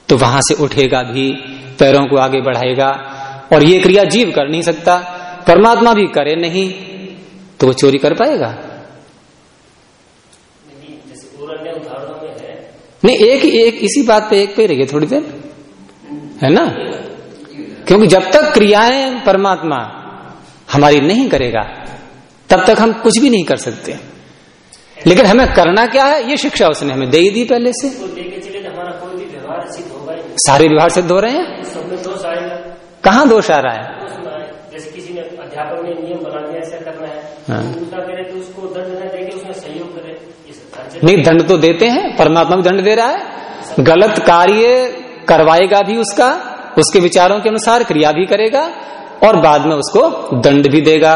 तो वहाँ से उठेगा भी, पैरों को आगे बढ़ाएगा, और ये क्रिया जीव कर नहीं सकता, परमात्मा भी करे नहीं तो वो चोरी कर पाएगा नहीं जैसे और अन्य उदाहरणों में है नहीं एक एक इसी बात पे एक पे रहिए थोड़ी देर। है ना? क्योंकि जब तक क्रियाएँ परमात्मा हमारी नहीं करेगा तब तक हम कुछ भी नहीं कर सकते। लेकिन हमें करना क्या है? ये शिक्षा उसने हमें दे ही दी पहले से। तो नहीं सारे व्यवहार सिद्ध हो रहे हैं? दोष कहाँ दोष आ रहा है? जैसे किसी ने अध्यापक ने नियम बना दिया ऐसा करना है। हाँ। तो तो उसको दंड न उसमें सहयोग करे ये सब साझे- नहीं, दंड तो देते हैं, परमात्मा भी दंड दे रहा है। गलत कार्य करवाएगा भी उसका, उसके विचारों के अनुसार क्रिया भी करेगा, और बाद में उसको दंड भी देगा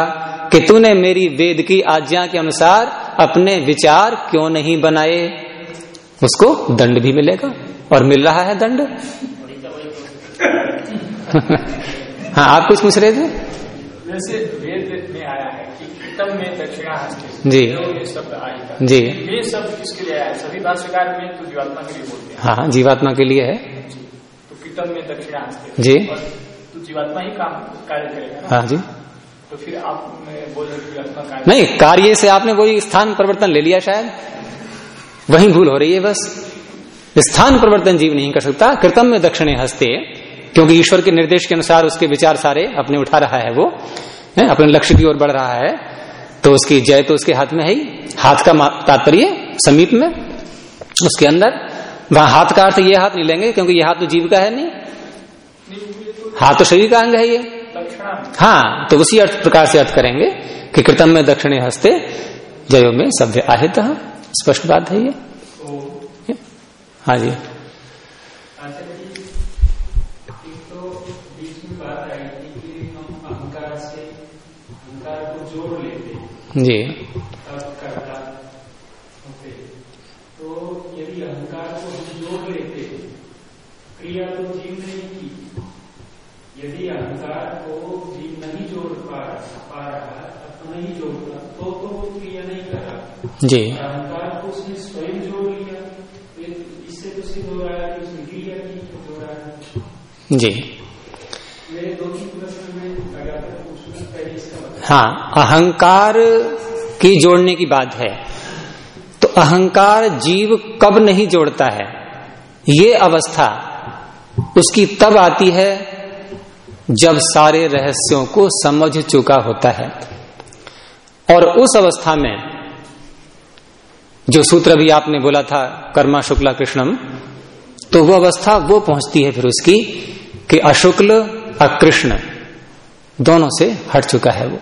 कि तूने मेरी वेद की आज्ञा के अनुसार अपने विचार क्यों नहीं बनाए? उसको दंड भी मिलेगा, और मिल रहा है दंड। हाँ आप कुछ पूछ रहे थे? जैसे वेद में आया है कि कृतम में दक्षिणा हस्ते जी। ये शब्द आएगा जी। ये शब्द किसके लिए आया है? सभी भाष्यकार में तो जीवात्मा के लिए बोलते हैं। हाँ हाँ, जीवात्मा के लिए है। तो कृतम में दक्षिणा हस्ते जी। तो जीवात्मा ही काम कार्य करेगा हाँ जी। तो फिर आप बोल रहे जीवात्मा कार्य नहीं कार्य से आपने वही स्थान परिवर्तन ले लिया शायद? वही भूल हो रही है बस। स्थान परिवर्तन जीव नहीं कर सकता। कृतम में दक्षिणे हस्ते क्योंकि ईश्वर के निर्देश के अनुसार उसके विचार सारे अपने उठा रहा है वो है, अपने लक्ष्य की ओर बढ़ रहा है। तो उसकी जय तो उसके हाथ में है ही। हाथ का तात्पर्य समीप में उसके अंदर। वहाँ हाथ का अर्थ ये हाथ नहीं लेंगे क्योंकि ये हाथ तो जीव का है नहीं। हाथ तो शरीर का अंग है ये। हाँ तो उसी अर्थ प्रकार से अर्थ करेंगे कि कृतम में दक्षिणे हस्ते जयो में सभ्य आहित। स्पष्ट बात है ये। हाँ जी एक तो बीच में बात आई थी कि हम अहंकार से अहंकार को जोड़ लेते हैं जी तब करता होते तो यदि अहंकार को हम जोड़ लेते क्रिया तो जीव ने ही की यदि अहंकार को जीव नहीं जोड़ पा पा रहा अथवा नहीं जोड़ता तो तो वो क्रिया नहीं कर रहा जी। अहंकार को उसने स्वयं जोड़ लिया ये- इससे तो सिद्ध हो रहा है कि उसने क्रिया की जी। मेरे दो तीन प्रश्न में लगातार पूछना पहले इसका मतलब हाँ अहंकार की जोड़ने की बात है। तो अहंकार जीव कब नहीं जोड़ता है? ये अवस्था उसकी तब आती है जब सारे रहस्यों को समझ चुका होता है। और उस अवस्था में, जो सूत्र भी आपने बोला था, कर्मा शुक्ला कृष्णम तो वो अवस्था वो पहुँचती है फिर उसकी कि अशुक्ल अकृष्ण दोनों से हट चुका है वो।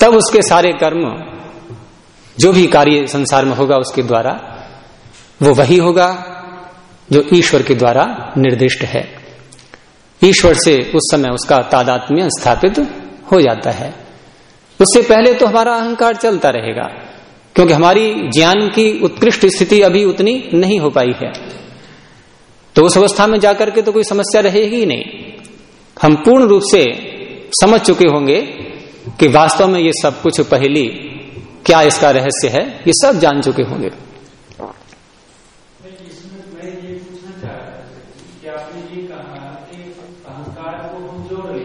तब उसके सारे कर्म, जो भी कार्य संसार में होगा उसके द्वारा, वो वही होगा जो ईश्वर के द्वारा निर्दिष्ट है। ईश्वर से उस समय उसका तादात्म्य स्थापित हो जाता है। उससे पहले तो हमारा अहंकार चलता रहेगा, क्योंकि हमारी ज्ञान की उत्कृष्ट स्थिति अभी उतनी नहीं हो पाई है। तो उस अवस्था में जाकर के तो कोई समस्या रहेगी नहीं। हम पूर्ण रूप से समझ चुके होंगे कि वास्तव में ये सब कुछ पहली क्या इसका रहस्य है? ये सब जान चुके होंगे।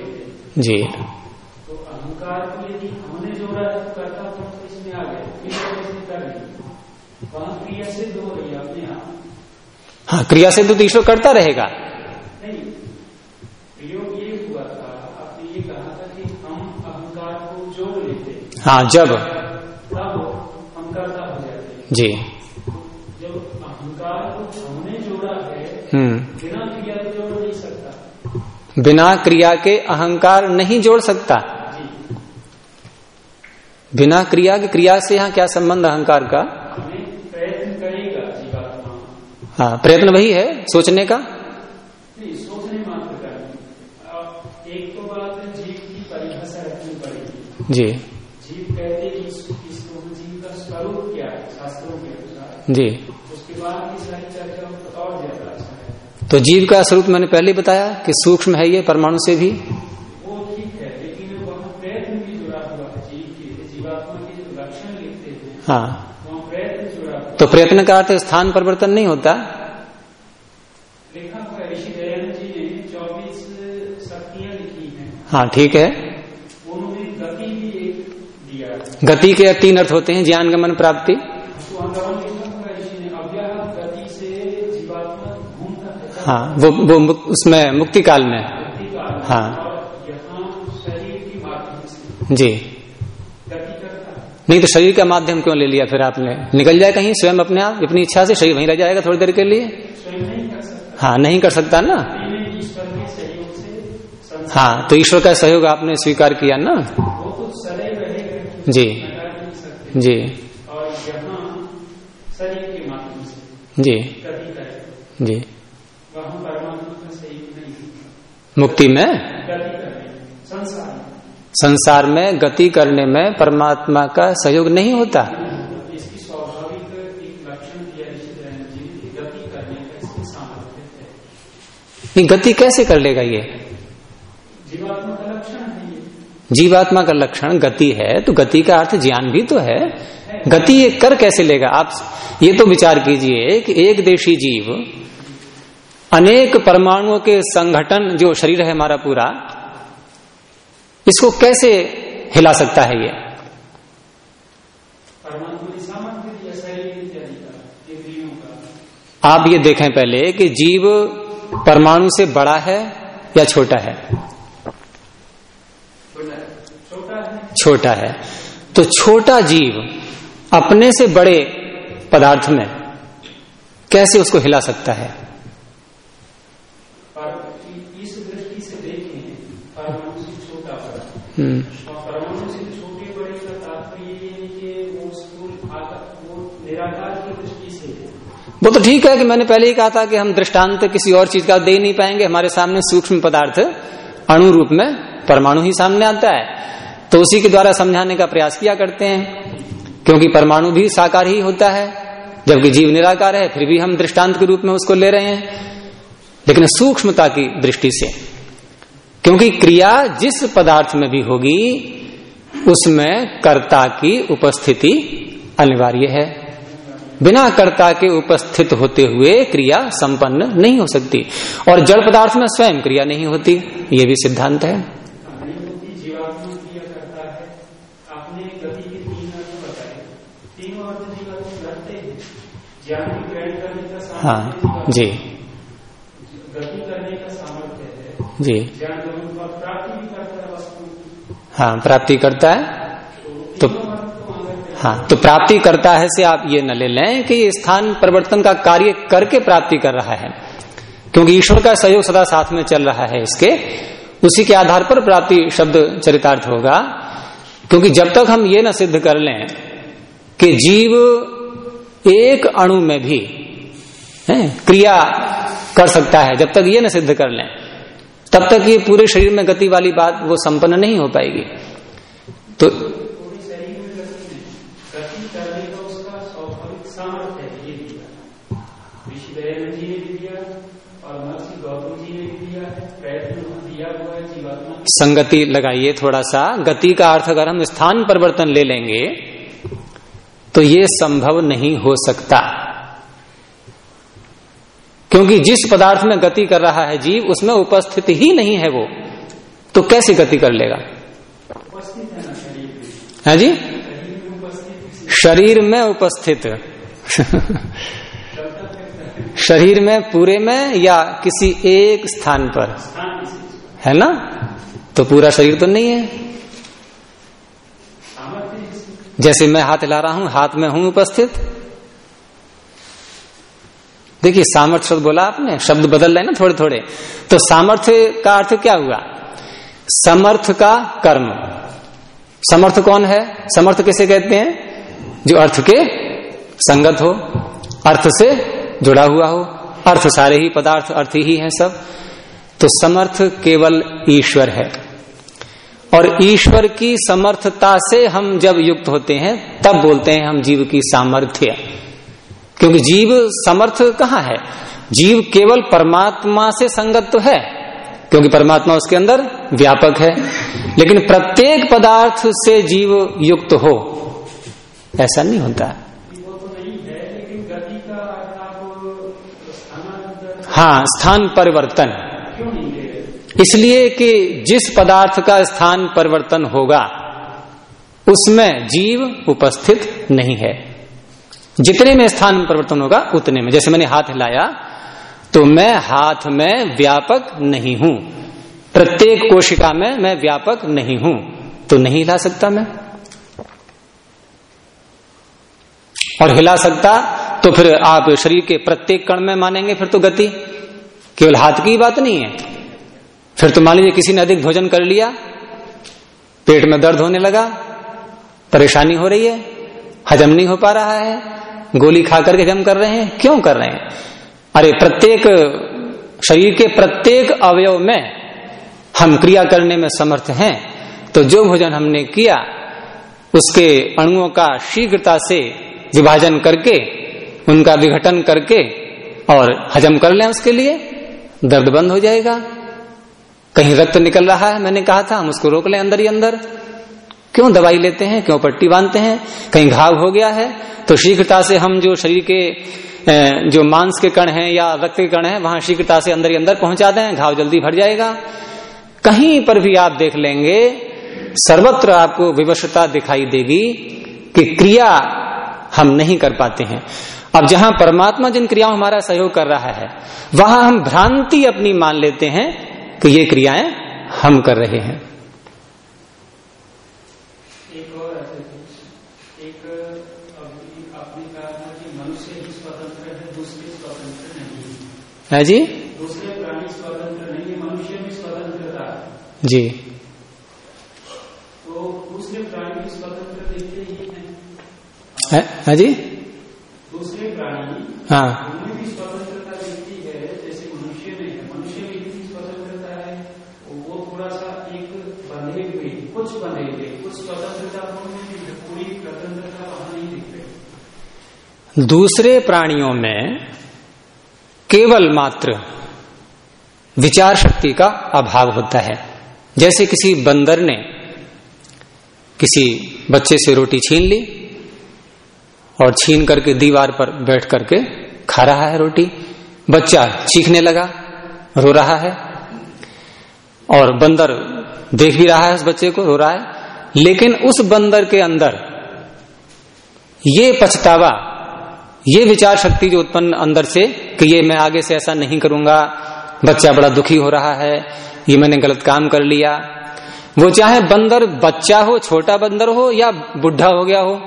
हैं जी। तो अहंकार को यदि हमने जोड़ा है तो कर्ता इसमें आ गए क्रिया सिद्ध हो। रही है अपने आप। हाँ क्रिया से तो ईश्वर करता रहेगा नहीं प्रयोग ये हुआ था आपने ये कहा था कि हम अहंकार को जोड़ लेते हैं जब। जी। हम्म। बिना क्रिया तो के अहंकार नहीं जोड़ सकता। बिना क्रिया की क्रिया से यहाँ क्या संबंध अहंकार का? हाँ प्रयत्न वही है सोचने का? नहीं सोचने मात्र का अब एक तो बात जीव की परिभाषा रखनी पड़ेगी जी जीव कहते कि इस, इस जीव का स्वरूप क्या है शास्त्रों के अनुसार जी। तो जीव का स्वरूप मैंने पहले बताया कि सूक्ष्म है ये, परमाणु से भी। है। तो प्रयत्न का अर्थ स्थान परिवर्तन नहीं होता। हैं, ठीक है। है गति के तीन अर्थ होते हैं, ज्ञान गमन प्राप्ति। तो है, वो वो उसमें मुक्ति काल में। हाँ। जी। नहीं तो शरीर का माध्यम क्यों ले लिया फिर आपने? निकल जाए कहीं, स्वयं अपने आप अपनी इच्छा से शरीर वहीं रह जाएगा थोड़ी देर के लिए? हाँ नहीं कर सकता ना? हाँ तो ईश्वर का सहयोग आपने स्वीकार किया ना? जी। जी। जी। जी वहाँ परमात्मा का सहयोग नहीं है। मुक्ति में? संसार में गति करने में परमात्मा का सहयोग नहीं होता। गति कैसे कर लेगा ये जीवात्मा का लक्षण ये? जीवात्मा का लक्षण गति है तो गति का अर्थ ज्ञान भी तो है। गति ये कर कैसे लेगा? आप ये तो विचार कीजिए कि एक देशी जीव अनेक परमाणुओं के संगठन जो शरीर है हमारा पूरा, इसको कैसे हिला सकता है ये? आप ये देखें पहले कि जीव परमाणु से बड़ा है या छोटा है? छोटा है। तो छोटा जीव अपने से बड़े पदार्थ में कैसे उसको हिला सकता है पर इस दृष्टि से देखें परमाणु से छोटा बड़ा हम्म, और परमाणु से छोटे बड़े का तात्पर्य ये है कि वो स्थूल आकार वो निराकार की दृष्टि से है वो तो ठीक है कि मैंने पहले ही कहा था कि हम दृष्टांत किसी और चीज़ का दे नहीं पाएँगे। हमारे सामने सूक्ष्म पदार्थ अणु रूप में परमाणु ही सामने आता है। तो उसी के द्वारा समझाने का प्रयास किया करते हैं, क्योंकि परमाणु भी साकार ही होता है, जबकि जीव निराकार है, फिर भी हम दृष्टांत के रूप में उसको ले रहे हैं। लेकिन सूक्ष्मता की दृष्टि से क्योंकि क्रिया जिस पदार्थ में भी होगी, उसमें कर्ता की उपस्थिति अनिवार्य है। बिना कर्ता के उपस्थित होते हुए क्रिया संपन्न नहीं हो सकती। और जड़ पदार्थ में स्वयं क्रिया नहीं होती, ये भी सिद्धांत है। हाँ आपने जी। है प्राप्ति करता है। तो हाँ तो प्राप्ति करता है से आप ये न ले लें कि स्थान परिवर्तन का कार्य करके प्राप्ति कर रहा है। क्योंकि ईश्वर का सहयोग सदा साथ में चल रहा है इसके। उसी के आधार पर प्राप्ति शब्द चरितार्थ होगा। क्योंकि जब तक हम ये न सिद्ध कर लें कि जीव एक अणु में भी है, क्रिया कर सकता है जब तक ये न सिद्ध कर लें। तब तक ये पूरे शरीर में गति वाली बात वो संपन्न नहीं हो पाएगी। तो संगति लगाइए थोड़ा सा गति का अर्थ अगर हम स्थान परिवर्तन ले लेंगे तो ये संभव नहीं हो सकता। क्योंकि जिस पदार्थ में गति कर रहा है जीव, उसमें उपस्थित ही नहीं है वो। तो कैसे गति कर लेगा? है है जी? शरीर में उपस्थित। शरीर में, पूरे में या किसी एक स्थान पर? है ना? तो पूरा शरीर तो नहीं है। जैसे मैं हाथ हिला रहा हूँ, हाथ में हूँ उपस्थित। देखिए, सामर्थ्य शब्द बोला आपने, शब्द बदल रहे ना थोड़े थोड़े तो सामर्थ्य का अर्थ क्या हुआ? समर्थ का कर्म। समर्थ कौन है? समर्थ किसे कहते हैं? जो अर्थ के संगत हो, अर्थ से जुड़ा हुआ हो। अर्थ सारे ही पदार्थ, अर्थ ही है सब। तो समर्थ केवल ईश्वर है। और ईश्वर की समर्थता से हम जब युक्त होते हैं, तब बोलते हैं हम जीव की सामर्थ्य। क्योंकि जीव समर्थ कहाँ है? जीव केवल परमात्मा से संगत तो है, क्योंकि परमात्मा उसके अंदर व्यापक है। लेकिन प्रत्येक पदार्थ से जीव युक्त हो, ऐसा नहीं होता। है, स्थान परिवर्तन। इसलिए कि जिस पदार्थ का स्थान परिवर्तन होगा, उसमें जीव उपस्थित नहीं है। जितने में स्थान परिवर्तन होगा, उतने में। जैसे मैंने हाथ हिलाया तो मैं हाथ में व्यापक नहीं हूँ। प्रत्येक कोशिका में मैं व्यापक नहीं हूँ। तो नहीं हिला सकता मैं? और हिला सकता तो फिर आप शरीर के प्रत्येक कण में मानेंगे, फिर तो गति। केवल हाथ की बात नहीं है। फिर तो मान लीजिए किसी ने अधिक भोजन कर लिया, पेट में दर्द होने लगा, परेशानी हो रही है, हजम नहीं हो पा रहा है गोली खा करके हजम कर रहे हैं? क्यों कर रहे हैं? अरे, प्रत्येक शरीर के प्रत्येक अवयव में हम क्रिया करने में समर्थ हैं। तो जो भोजन हमने किया, उसके अणुओं का शीघ्रता से विभाजन करके, उनका विघटन करके और हजम कर लें उसके लिए, दर्द बंद हो जाएगा। कहीं रक्त निकल रहा है, मैंने कहा था, हम उसको रोक लें अंदर ही अंदर। क्यों दवाई लेते हैं? क्यों पट्टी बांधते हैं? कहीं घाव हो गया है? तो शीघ्रता से हम जो शरीर के जो मांस के कण हैं या रक्त के कण हैं, वहाँ शीघ्रता से अंदर ही अंदर पहुँचा दें, घाव जल्दी भर जाएगा। कहीं पर भी आप देख लेंगे, सर्वत्र आपको विवशता दिखाई देगी कि क्रिया हम नहीं कर पाते हैं। अब जहाँ परमात्मा जिन क्रियाओं हमारा सहयोग कर रहा है, वहाँ हम भ्रांति अपनी मान लेते हैं कि ये क्रियाएँ हम कर रहे हैं एक और ऐसे कुछ एक अभी आपने कहा था कि मनुष्य ही स्वतंत्र है दूसरे स्वतंत्र नहीं है जी दूसरे प्राणी स्वतंत्र नहीं है मनुष्य भी स्वतंत्रता है। जी। तो दूसरे प्राणी की स्वतंत्र देखते ही है। है, है जी? दूसरे प्राणी हाँ। उनमें भी स्वतंत्रता दिखती है जैसे मनुष्य में है। मनुष्य में इतनी स्वतंत्रता है वो थोड़ा सा एक बंधे हुए कुछ बंधे हुए कुछ स्वतंत्रता है, पूरी स्वतंत्रता वहाँ नहीं दिख दूसरे प्राणियों में केवल मात्र विचार शक्ति का अभाव होता है। जैसे किसी बंदर ने किसी बच्चे से रोटी छीन ली और छीन करके दीवार पर बैठ करके खा रहा है रोटी, बच्चा चीखने लगा, रो रहा है और बंदर देख भी रहा है उस बच्चे को, रो रहा है। लेकिन उस बंदर के अंदर ये पछतावा ये विचार शक्ति जो उत्पन्न अंदर से कि ये मैं आगे से ऐसा नहीं करूँगा, बच्चा बड़ा दुखी हो रहा है, ये मैंने गलत काम कर लिया। वो चाहे बंदर बच्चा हो, छोटा बंदर हो या बुढ़ा हो गया हो,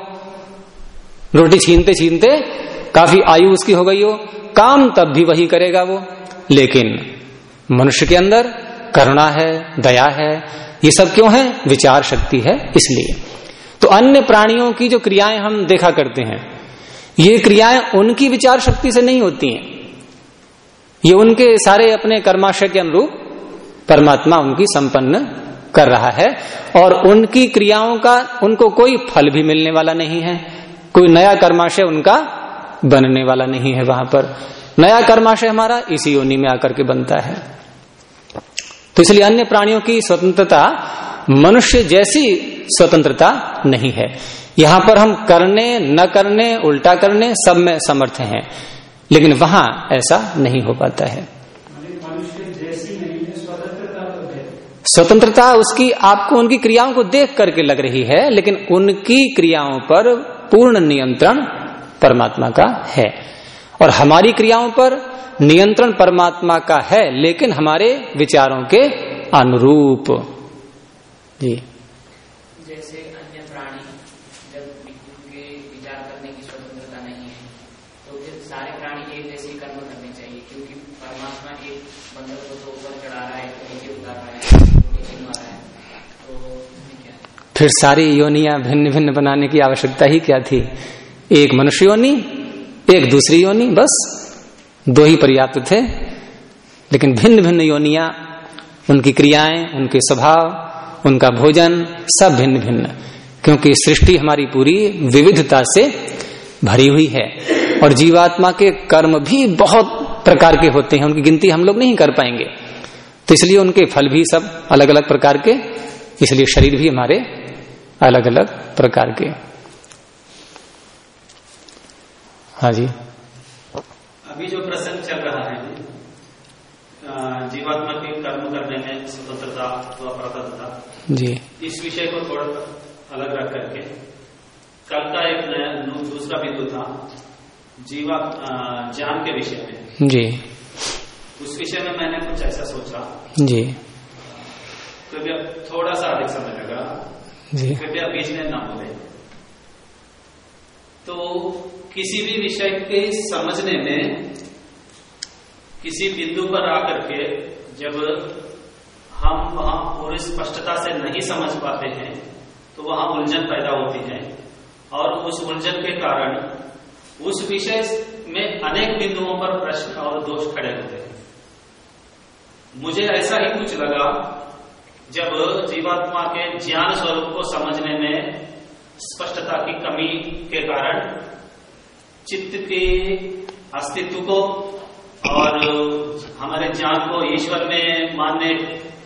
रोटी छीनते छीनते काफ़ी आयु उसकी हो गई हो, काम तब भी वही करेगा वो। लेकिन मनुष्य के अंदर करुणा है, दया है, ये सब क्यों है? विचार शक्ति है, इसलिए। तो अन्य प्राणियों की जो क्रियाएँ हम देखा करते हैं ये क्रियाएँ उनकी विचार शक्ति से नहीं होती हैं। ये उनके सारे अपने कर्माशय के अनुरूप परमात्मा उनकी संपन्न कर रहा है और उनकी क्रियाओं का, उनको कोई फल भी मिलने वाला नहीं है। कोई नया कर्माशय उनका बनने वाला नहीं है वहाँ पर। नया कर्माशय हमारा इसी योनि में आकर के बनता है। तो इसलिए अन्य प्राणियों की स्वतंत्रता मनुष्य जैसी स्वतंत्रता नहीं है। यहाँ पर हम करने, न करने, उल्टा करने, सब में समर्थ हैं। लेकिन वहाँ ऐसा नहीं हो पाता है। स्वतंत्रता उसकी आपको, उनकी क्रियाओं को देख करके लग रही है, लेकिन उनकी क्रियाओं पर पूर्ण नियंत्रण परमात्मा का है। और हमारी क्रियाओं पर नियंत्रण परमात्मा का है, लेकिन हमारे विचारों के अनुरूप। जी जैसे अन्य प्राणी जब उनके विचार करने की स्वतंत्रता नहीं है तो फिर सारे प्राणी एक जैसे ही कर्म करने चाहिए क्योंकि परमात्मा एक बंदर को तो ऊपर चढ़ा रहा है नीचे उतार रहा है नीचे मार रहा है तो इसमें क्या है फिर सारी योनियाँ भिन्न भिन्न बनाने की आवश्यकता ही क्या थी? एक मनुष्य योनि, एक दूसरी योनि, बस, दो ही पर्याप्त थे। लेकिन भिन्न भिन्न योनियाँ, उनकी क्रियाएँ, उनके स्वभाव, उनका भोजन, सब भिन्न भिन्न क्योंकि सृष्टि हमारी पूरी विविधता से भरी हुई है। और जीवात्मा के कर्म भी बहुत प्रकार के होते हैं, उनकी गिनती हम लोग नहीं कर पाएँगे। तो इसलिए उनके फल भी सब अलग अलग प्रकार के, इसलिए शरीर भी हमारे अलग अलग प्रकार के। हाँ जी। अभी जो प्रसंग चल रहा है जीवात्मा के कर्म करने में स्वतंत्रता व प्रतंत्रता जी। इस विषय को थोड़ा अलग रख करके कल का एक नया दूसरा बिंदु था जीवा ज्ञान के विषय में। जी। उस विषय में मैंने कुछ ऐसा सोचा। जी। कृपया थोड़ा सा अधिक समय लगा जी। कृपया बीच में ना बोले। तो किसी भी विषय के समझने में किसी बिंदु पर आकर के जब हम वहाँ पूरी स्पष्टता से नहीं समझ पाते हैं तो वहाँ उलझन पैदा होती है। और उस उलझन के कारण उस विषय में अनेक बिंदुओं पर प्रश्न और दोष खड़े होते हैं। मुझे ऐसा ही कुछ लगा जब जीवात्मा के ज्ञान स्वरूप को समझने में स्पष्टता की कमी के कारण चित्त के अस्तित्व को और हमारे ज्ञान को ईश्वर में मानने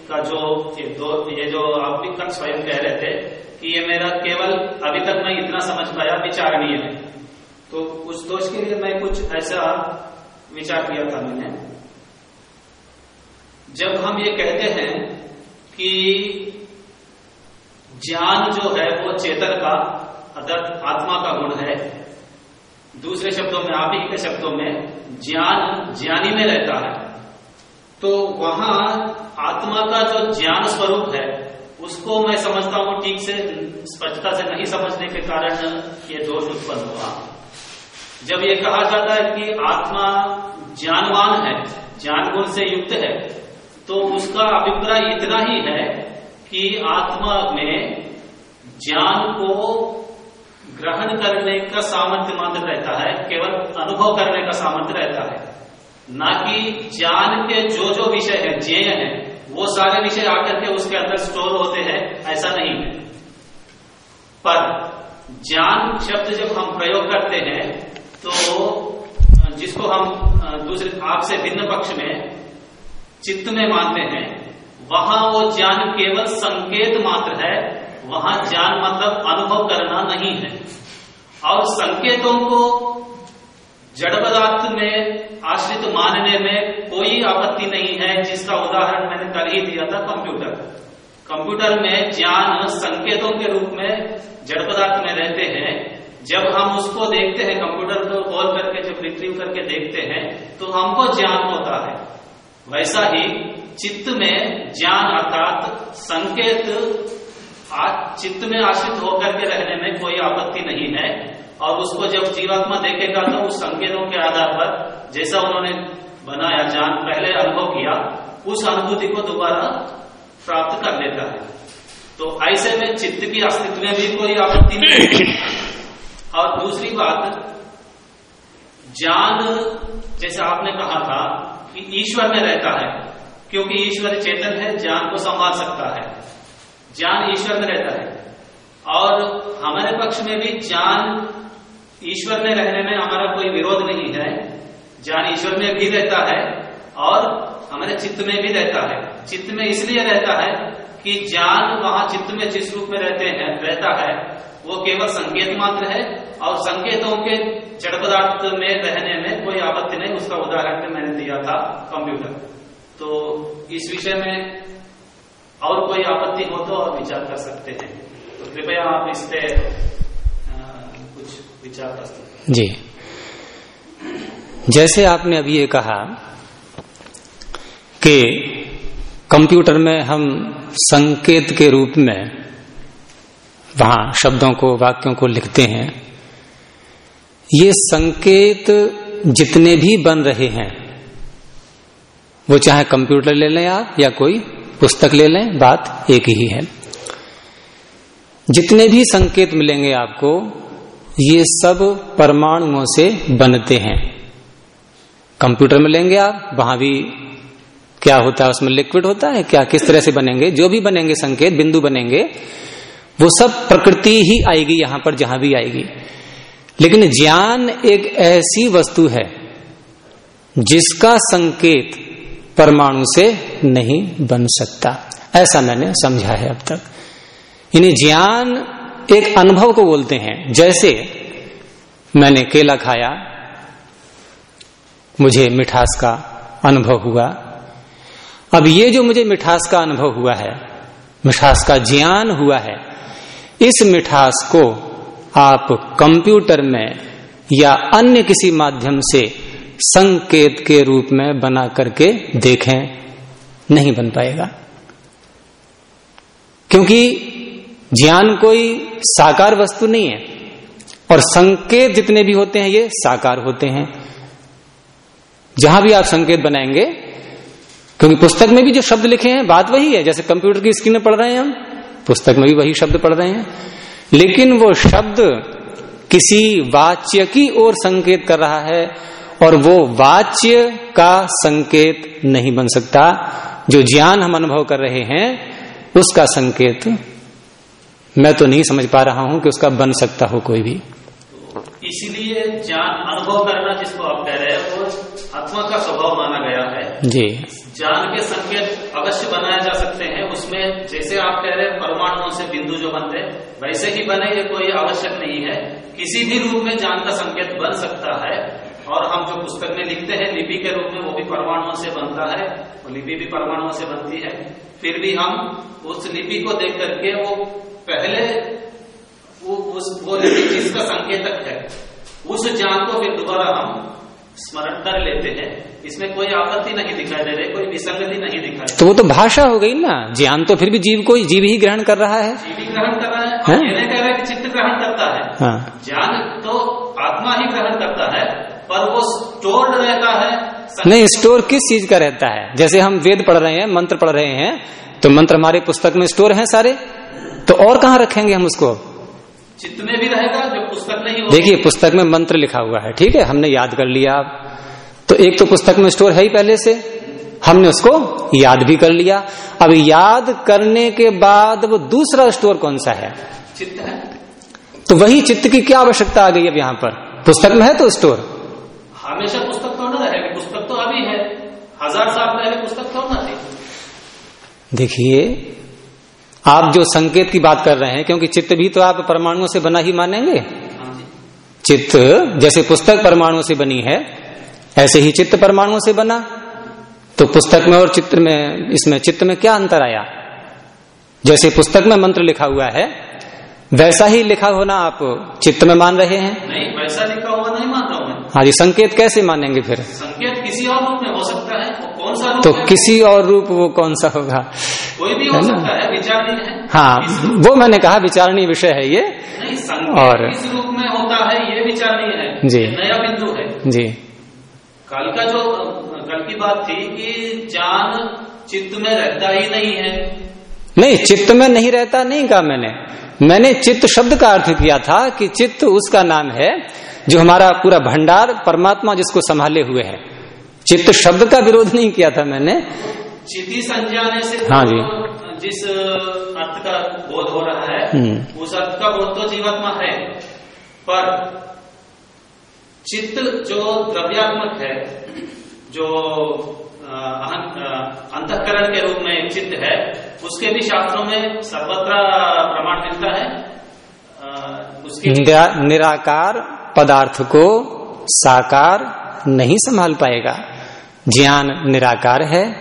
का जो ये दो, ये जो आप भी स्वयं कह रहे थे कि ये मेरा केवल अभी तक मैं इतना समझ पाया, विचारणीय है। तो उस दोष के लिए मैं कुछ ऐसा विचार किया था मैंने। जब हम ये कहते हैं कि ज्ञान जो है वो चेतन का अर्थात आत्मा का गुण है। दूसरे शब्दों में, आप ही के शब्दों में, ज्ञान ज्ञानी में रहता है। तो वहाँ आत्मा का जो ज्ञान स्वरूप है, उसको मैं समझता हूँ ठीक से, स्पष्टता से नहीं समझने के कारण ये दोष उत्पन्न हुआ। जब ये कहा जाता है कि आत्मा ज्ञानवान है, ज्ञान गुण से युक्त है तो उसका अभिप्राय इतना ही है कि आत्मा में ज्ञान को ग्रहण करने का सामर्थ्य मात्र रहता है, केवल अनुभव करने का सामर्थ्य रहता है। ना कि ज्ञान के जो जो विषय है, ज्ञेय है, वो सारे विषय आकर के उसके अंदर स्टोर होते हैं, ऐसा नहीं है। पर ज्ञान शब्द जब हम प्रयोग करते हैं तो जिसको हम दूसरे, आपसे भिन्न पक्ष में चित्त में मानते हैं, वहाँ वो ज्ञान केवल संकेत मात्र है, वहाँ ज्ञान मतलब अनुभव करना नहीं है। और संकेतों को जड़ पदार्थ में आश्रित मानने में कोई आपत्ति नहीं है, जिसका उदाहरण मैंने कल ही दिया था कंप्यूटर। कंप्यूटर में ज्ञान संकेतों के रूप में जड़ पदार्थ में रहते हैं। जब हम उसको देखते हैं कंप्यूटर को कॉल करके, जब रिट्रीव करके देखते हैं तो हमको ज्ञान होता है। वैसा ही चित्त में ज्ञान अर्थात संकेत चित्त में आश्रित होकर के रहने में कोई आपत्ति नहीं है। और उसको जब जीवात्मा देखेगा तो उस संकेतों के आधार पर, जैसा उन्होंने बनाया जान पहले अनुभव किया, उस अनुभूति को दोबारा प्राप्त कर लेता है। तो ऐसे में चित्त की अस्तित्व में भी कोई आपत्ति नहीं और दूसरी बात, ज्ञान, जैसे आपने कहा था ईश्वर में रहता है, क्योंकि ईश्वर चेतन है, ज्ञान को संभाल सकता है। ज्ञान ईश्वर में रहता है। और हमारे पक्ष में भी ज्ञान ईश्वर में रहने में हमारा कोई विरोध नहीं है। ज्ञान ईश्वर में भी रहता है और हमारे चित्त में भी रहता है। चित्त में इसलिए रहता है कि ज्ञान वहाँ चित्त में जिस रूप में रहते हैं, रहता है वो केवल संकेत मात्र है और संकेतों के जड़ पदार्थ में रहने में कोई आपत्ति नहीं, उसका उदाहरण मैंने दिया था कंप्यूटर तो इस विषय में और कोई आपत्ति हो तो और विचार कर सकते हैं। तो कृपया आप इस पे कुछ विचार कर सकते जी। जैसे आपने अभी ये कहा कि कंप्यूटर में हम संकेत के रूप में वहाँ शब्दों को, वाक्यों को लिखते हैं। ये संकेत जितने भी बन रहे हैं, वो चाहे कंप्यूटर ले लें आप या कोई पुस्तक ले लें, बात एक ही है। जितने भी संकेत मिलेंगे आपको, ये सब परमाणुओं से बनते हैं। कंप्यूटर में लेंगे आप, वहाँ भी क्या होता है, उसमें लिक्विड होता है, क्या किस तरह से बनेंगे, जो भी बनेंगे संकेत, बिंदु बनेंगे वो सब प्रकृति ही आएगी यहाँ पर, जहाँ भी आएगी। लेकिन ज्ञान एक ऐसी वस्तु है जिसका संकेत परमाणु से नहीं बन सकता। ऐसा मैंने समझा है अब तक। यानी ज्ञान एक अनुभव को बोलते हैं। जैसे मैंने केला खाया, मुझे मिठास का अनुभव हुआ। अब ये जो मुझे मिठास का अनुभव हुआ है, मिठास का ज्ञान हुआ है इस मिठास को आप कंप्यूटर में या अन्य किसी माध्यम से संकेत के रूप में बना करके देखें, नहीं बन पाएगा। क्योंकि ज्ञान कोई साकार वस्तु नहीं है, और संकेत जितने भी होते हैं, ये साकार होते हैं। जहाँ भी आप संकेत बनाएँगे, क्योंकि पुस्तक में भी जो शब्द लिखे हैं, बात वही है, जैसे कंप्यूटर की स्क्रीन में पढ़ रहे हैं हम पुस्तक में भी वही शब्द पढ़ रहे हैं। लेकिन वो शब्द किसी वाच्य की ओर संकेत कर रहा है और वो वाच्य का संकेत नहीं बन सकता। जो ज्ञान हम अनुभव कर रहे हैं उसका संकेत मैं तो नहीं समझ पा रहा हूँ कि उसका बन सकता हो कोई भी। इसीलिए ज्ञान अनुभव करना जिसको आप कह रहे हैं वो आत्मा का स्वभाव माना गया है। जी। ज्ञान के संकेत अवश्य बनाए जा सकते हैं। उसमें जैसे आप कह रहे हैं, परमाणुओं से बिंदु जो बनते हैं, वैसे ही बने ये कोई आवश्यक नहीं है। किसी भी रूप में ज्ञान का संकेत बन सकता है। और हम जो पुस्तक में लिखते हैं, लिपि के रूप में वो भी परमाणुओं से बनता है, वो लिपि भी परमाणुओं से बनती है। फिर भी हम उस लिपि को देख करके वो पहले वो उस, वो लिपि जिसका संकेतक है, उस ज्ञान को फिर दोबारा हम स्मरण कर लेते हैं। इसमें कोई आपत्ति नहीं दिखाई दे रही कोई विसंगति नहीं दिखाई तो वो तो भाषा हो गई ना। ज्ञान तो फिर भी जीव को जीव ही ग्रहण कर रहा है। जीव ही ग्रहण कर रहा है हैं? और कह रहा है चित्त ग्रहण करता है। हाँ। ज्ञान तो आत्मा ही ग्रहण करता है पर वो स्टोर्ड रहता है। नहीं स्टोर किस चीज़ का रहता है? जैसे हम वेद पढ़ रहे हैं मंत्र पढ़ रहे हैं तो मंत्र हमारे पुस्तक में स्टोर हैं सारे? तो और कहाँ रखेंगे हम उसको? चित्त में भी रहेगा जो पुस्तक नहीं देखिए पुस्तक में मंत्र लिखा हुआ है ठीक है? हमने याद कर लिया। तो एक तो पुस्तक में स्टोर है ही पहले से। हमने उसको याद भी कर लिया। अब याद करने के बाद वो दूसरा स्टोर कौन सा है? चित्त है। तो वही चित्त की क्या आवश्यकता आ गई अब यहाँ पर? पुस्तक में है तो स्टोर। हमेशा पुस्तक तो न रहेगी। पुस्तक तो अभी है। हज़ार साल पहले पुस्तक तो न थी। देखिए आप जो संकेत की बात कर रहे हैं क्योंकि चित्त भी तो आप परमाणुओं से बना ही मानेंगे। हाँ चित्त जैसे पुस्तक परमाणुओं से बनी है ऐसे ही चित्त परमाणु से बना। तो पुस्तक में और चित्र में इसमें चित्त में क्या अंतर आया? जैसे पुस्तक में मंत्र लिखा हुआ है वैसा ही लिखा होना आप चित्त में मान रहे हैं? नहीं वैसा लिखा हुआ नहीं मान रहा हूँ हाँ जी संकेत कैसे मानेंगे फिर? संकेत किसी और रूप में हो सकता है वो कौन सा रूप तो है। किसी और रूप वो कौन सा होगा? कोई भी हो है सकता है विचारणीय है। हाँ वो मैंने कहा विचारणीय विषय है ये। और- किस रूप में होता है ये विचारणीय है। जी। नया बिंदु है। जी। कल का जो कल की बात थी कि ज्ञान चित्त में रहता ही नहीं है। नहीं चित्त में नहीं रहता नहीं कहा मैंने। मैंने चित्त शब्द का अर्थ किया था कि चित्त उसका नाम है जो हमारा पूरा भंडार परमात्मा जिसको संभाले हुए है। चित्त शब्द का विरोध नहीं किया था मैंने। चिति संज्ञाने से हाँ जी। जिस अर्थ का बोध हो रहा है हम्म। उस अर्थ का बोध तो जीवात्मा है। पर चित्त जो द्रव्यात्मक है जो अहं- अंतःकरण के रूप में चित्त है उसके भी शास्त्रों में सर्वत्र प्रमाण मिलता है। उसके निराकार पदार्थ को साकार नहीं संभाल पाएगा। ज्ञान निराकार है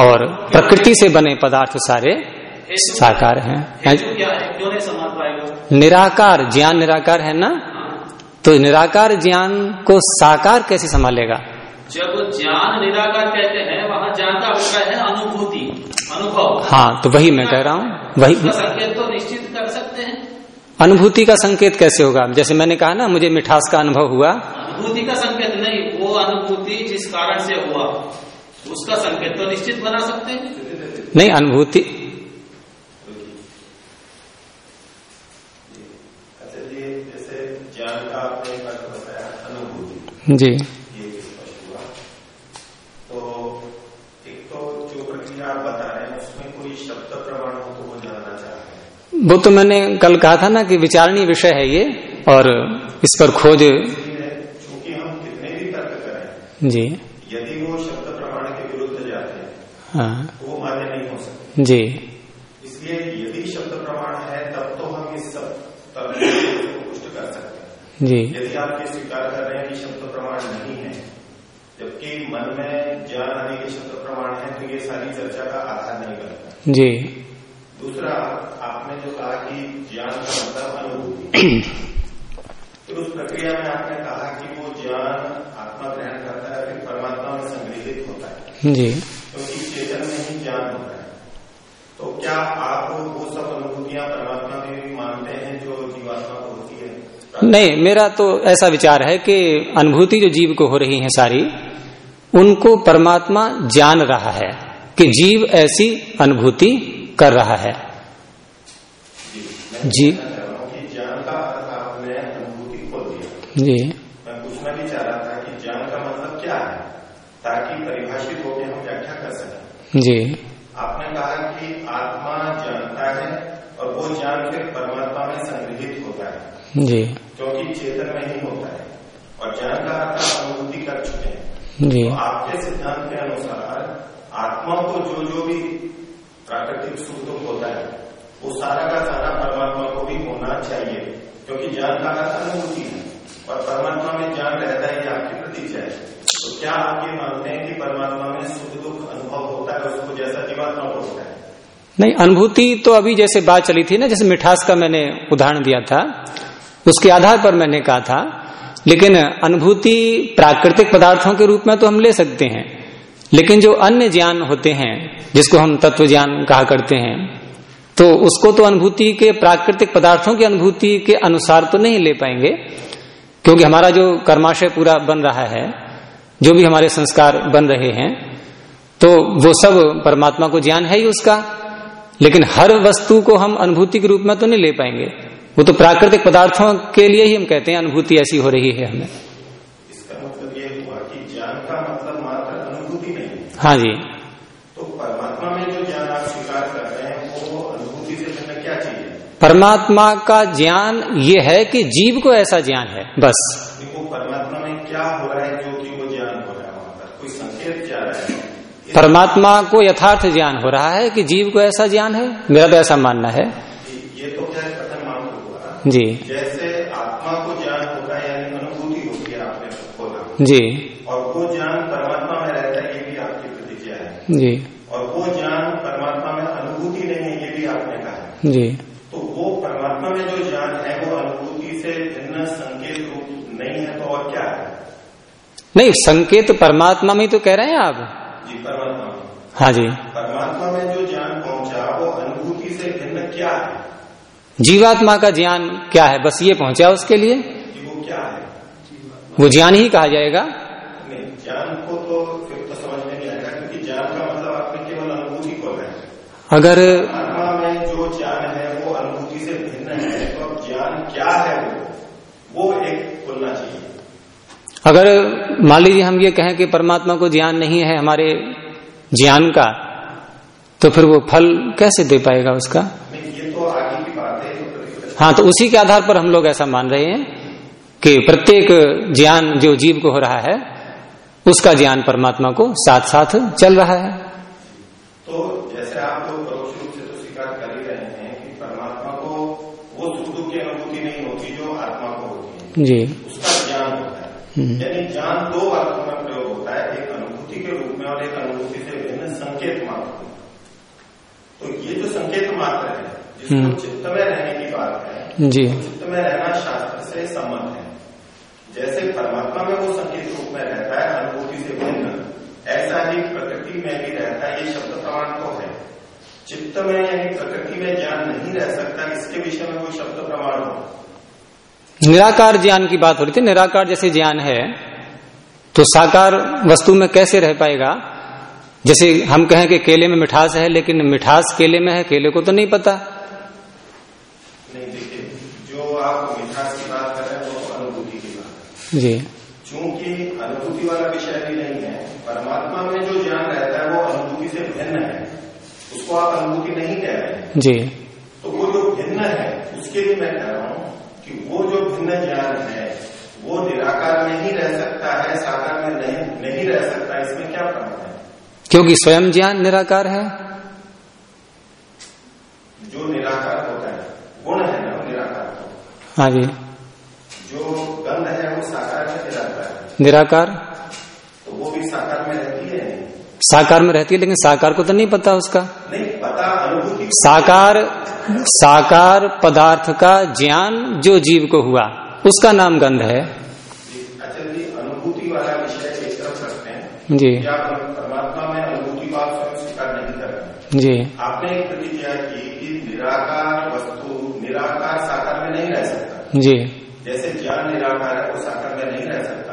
और प्रकृति से बने पदार्थ सारे साकार हैं। है? क्यों नहीं संभाल पाएगा? निराकार ज्ञान निराकार है ना? तो निराकार ज्ञान को साकार कैसे संभालेगा? जब ज्ञान निराकार कहते हैं वहाँ ज्ञान का अभिप्राय है अनुभूति अनुभव। हाँ तो वही मैं कह रहा हूँ वही संकेत तो निश्चित कर सकते हैं। अनुभूति का संकेत कैसे होगा? जैसे मैंने कहा ना मुझे मिठास का अनुभव हुआ। अनुभूति का संकेत नहीं वो अनुभूति जिस कारण से हुआ उसका संकेत तो निश्चित बना सकते हैं। नहीं अनुभूति अच्छा जी जैसे ज्ञान का आपने एक अर्थ बताया अनुभूति जी ये भी स्पष्ट हुआ तो एक तो जो प्रक्रिया आप बता रहे हैं उसमें कोई शब्द प्रमाण हो तो वो हैं। तो मैंने कल कहा था ना कि विचारणीय विषय है ये और इस पर खोज चूँकि हम कितने भी तर्क करें जी। यदि वो शब्द प्रमाण के विरुद्ध जाते हैं हाँ। वो मान्य नहीं हो सकते। जी। इसलिए यदि शब्द प्रमाण है तब तो हम इस सब तर्क को पुष्ट कर सकते हैं। जी। यदि आप ये स्वीकार कर रहे हैं कि शब्द प्रमाण नहीं है जबकि मन में ज्ञान आने के शब्द प्रमाण है तो ये सारी चर्चा का आधार नहीं बनता। जी। दूसरा आपने जो कहा कि ज्ञान का मतलब अनुभूति। फिर उस प्रक्रिया में आपने कहा कि वो ज्ञान आत्मा ग्रहण करता है फिर परमात्मा में संग्रहित होता है। जी। क्योंकि तो चेतन में ही ज्ञान होता है। तो क्या आप वो सब अनुभूतियाँ परमात्मा में भी मानते हैं जो जीवात्मा को होती है नहीं मेरा तो ऐसा विचार है कि अनुभूति जो जीव को हो रही है सारी उनको परमात्मा जान रहा है कि जीव ऐसी अनुभूति कर रहा है। जी। जी। मैं पूछना भी चाह रहा था कि ज्ञान का मतलब क्या है ताकि परिभाषित होकर हम व्याख्या कर सकें। जी। आपने कहा कि आत्मा जानता है और वो ज्ञान फिर परमात्मा में संग्रहित होता है। जी। क्योंकि चेतन में ही होता है। और ज्ञान का अर्थ अनुभूति कर चुके हैं। जी। तो आपके सिद्धांत के अनुसार आत्मा को जो जो भी प्राकृतिक सुख दुख होता है वो सारा का सारा परमात्मा को भी होना चाहिए क्योंकि ज्ञान का अर्थ अनुभूति है। और परमात्मा में ज्ञान रहता है ये आपकी प्रतीक्षा है। तो क्या आप ये मानते हैं कि परमात्मा में सुख दुख अनुभव होता है उसको जैसा जीवात्मा को होता है? नहीं अनुभूति तो अभी जैसे बात चली थी ना जैसे मिठास का मैंने उदाहरण दिया था। उसके आधार पर मैंने कहा था, लेकिन अनुभूति प्राकृतिक पदार्थों के रूप में तो हम ले सकते हैं, लेकिन जो अन्य ज्ञान होते हैं, जिसको हम तत्व ज्ञान कहा करते हैं तो उसको तो अनुभूति के, प्राकृतिक पदार्थों की अनुभूति के अनुसार तो नहीं ले पाएँगे, क्योंकि हमारा जो कर्माशय पूरा बन रहा है, जो भी हमारे संस्कार बन रहे हैं तो वो सब परमात्मा को ज्ञान है ही उसका, लेकिन हर वस्तु को हम अनुभूति के रूप में तो नहीं ले पाएँगे। वो तो प्राकृतिक पदार्थों के लिए ही हम कहते हैं अनुभूति ऐसी हो रही है हमें। इसका मतलब ये हुआ कि ज्ञान का मतलब मात्र अनुभूति नहीं। हाँ जी। तो परमात्मा में जो ज्ञान आप स्वीकार कर रहे हैं वो अनुभूति से क्या चीज़ है परमात्मा का ज्ञान ये है कि जीव को ऐसा ज्ञान है बस। देखो परमात्मा में क्या हो रहा है जो कि वो ज्ञान हो रहा है वहाँ पर? कोई संकेत क्या रहा है? परमात्मा को यथार्थ ज्ञान हो रहा है कि जीव को ऐसा ज्ञान है? मेरा तो ऐसा मानना है ये तो क्या कथन मात्र हुआ जी। जैसे आत्मा को ज्ञान होता है यानी अनुभूति होती है आपने खोला जी। और वो ज्ञान परमात्मा में रहता है ये भी आपकी प्रतिज्ञा है। जी। और वो ज्ञान परमात्मा में अनुभूति नहीं है ये भी आपने कहा जी। तो वो परमात्मा में जो ज्ञान है वो अनुभूति से भिन्न संकेत रूप नहीं है तो और क्या है? नहीं संकेत परमात्मा में तो कह रहे हैं आप। जी परमात्मा हाँ जी। परमात्मा में जो ज्ञान पहुँचा वो अनुभूति से भिन्न क्या है? जीवात्मा का ज्ञान क्या है? बस ये पहुँचा उसके लिए। वो क्या है? वो ज्ञान ही कहा जाएगा। ज्ञान को तो फिर तो समझ में नहीं आएगा क्योंकि ज्ञान का मतलब आपने केवल अनुभूति को है। अगर आत्मा में जो ज्ञान है वो अनुभूति से भिन्न है तो ज्ञान क्या है वो? वो एक बोलना चाहिए। अगर मान लीजिए हम ये कहें कि परमात्मा को ज्ञान नहीं है हमारे ज्ञान का तो फिर वो फल कैसे दे पाएगा उसका नहीं ये तो आगे की बात है ये तो प्रतिपक्ष हाँ तो उसी के आधार पर हम लोग ऐसा मान रहे हैं कि प्रत्येक ज्ञान जो जीव को हो रहा है उसका ज्ञान परमात्मा को साथ साथ चल रहा है। तो जैसे आप लोग परोक्ष रूप से तो स्वीकार कर ही रहे हैं कि परमात्मा को वो सुख दुख की अनुभूति नहीं होती जो आत्मा को होती है। जी। उसका ज्ञान होता है। हम्म। यानी ज्ञान दो अर्थों में प्रयोग होता है एक अनुभूति के रूप में और एक अनुभूति से भिन्न संकेत मात्र। तो ये जो संकेत मात्र है जिसको हम्म। चित्त में रहने की बात है जी। चित्त में रहना शास्त्र से संबंध है। जैसे परमात्मा में वो संकेत रूप में रहता है अनुभूति से भिन्न ऐसा ही प्रकृति में भी रहता है ये शब्द प्रमाण तो है। चित्त में यानी प्रकृति में ज्ञान नहीं रह सकता इसके विषय में कोई शब्द प्रमाण हो। निराकार ज्ञान की बात हो रही थी निराकार जैसे ज्ञान है तो साकार वस्तु में कैसे रह पाएगा? जैसे हम कहें कि केले में मिठास है लेकिन मिठास केले में है केले को तो नहीं पता। नहीं देखिए जो आप मिठास की बात कर रहे हैं वो अनुभूति की बात है। जी। चूँकि अनुभूति वाला विषय भी नहीं है परमात्मा में जो ज्ञान रहता है वो अनुभूति से भिन्न है। उसको आप अनुभूति नहीं कह रहे जी। तो वो जो भिन्न है उसके लिए मैं कह रहा हूँ कि वो जो भिन्न ज्ञान है वो निराकार में ही रह सकता है साकार में नहीं नहीं रह सकता। इसमें क्या प्रमाण है? क्योंकि स्वयं ज्ञान निराकार है जो निराकार होता है गुण है ना वो निराकार का हाँ जी। जो गंध है वो साकार में निराकार है। निराकार? तो वो भी साकार में रहती है? साकार में रहती है लेकिन साकार को तो नहीं पता उसका। नहीं पता अनुभूति साकार साकार पदार्थ का ज्ञान जो जीव को हुआ उसका नाम गंध है। अच्छा जी अनुभूति वाला विषय एक तरफ़ रखते हैं। जी या परमात्मा में अनुभूति को आप स्वयं स्वीकार नहीं कर रहे जी। आपने एक प्रतिक्रिया की कि निराकार वस्तु निराकार साकार में नहीं रह सकता। जी। जैसे ज्ञान निराकार है वो साकार में नहीं रह सकता।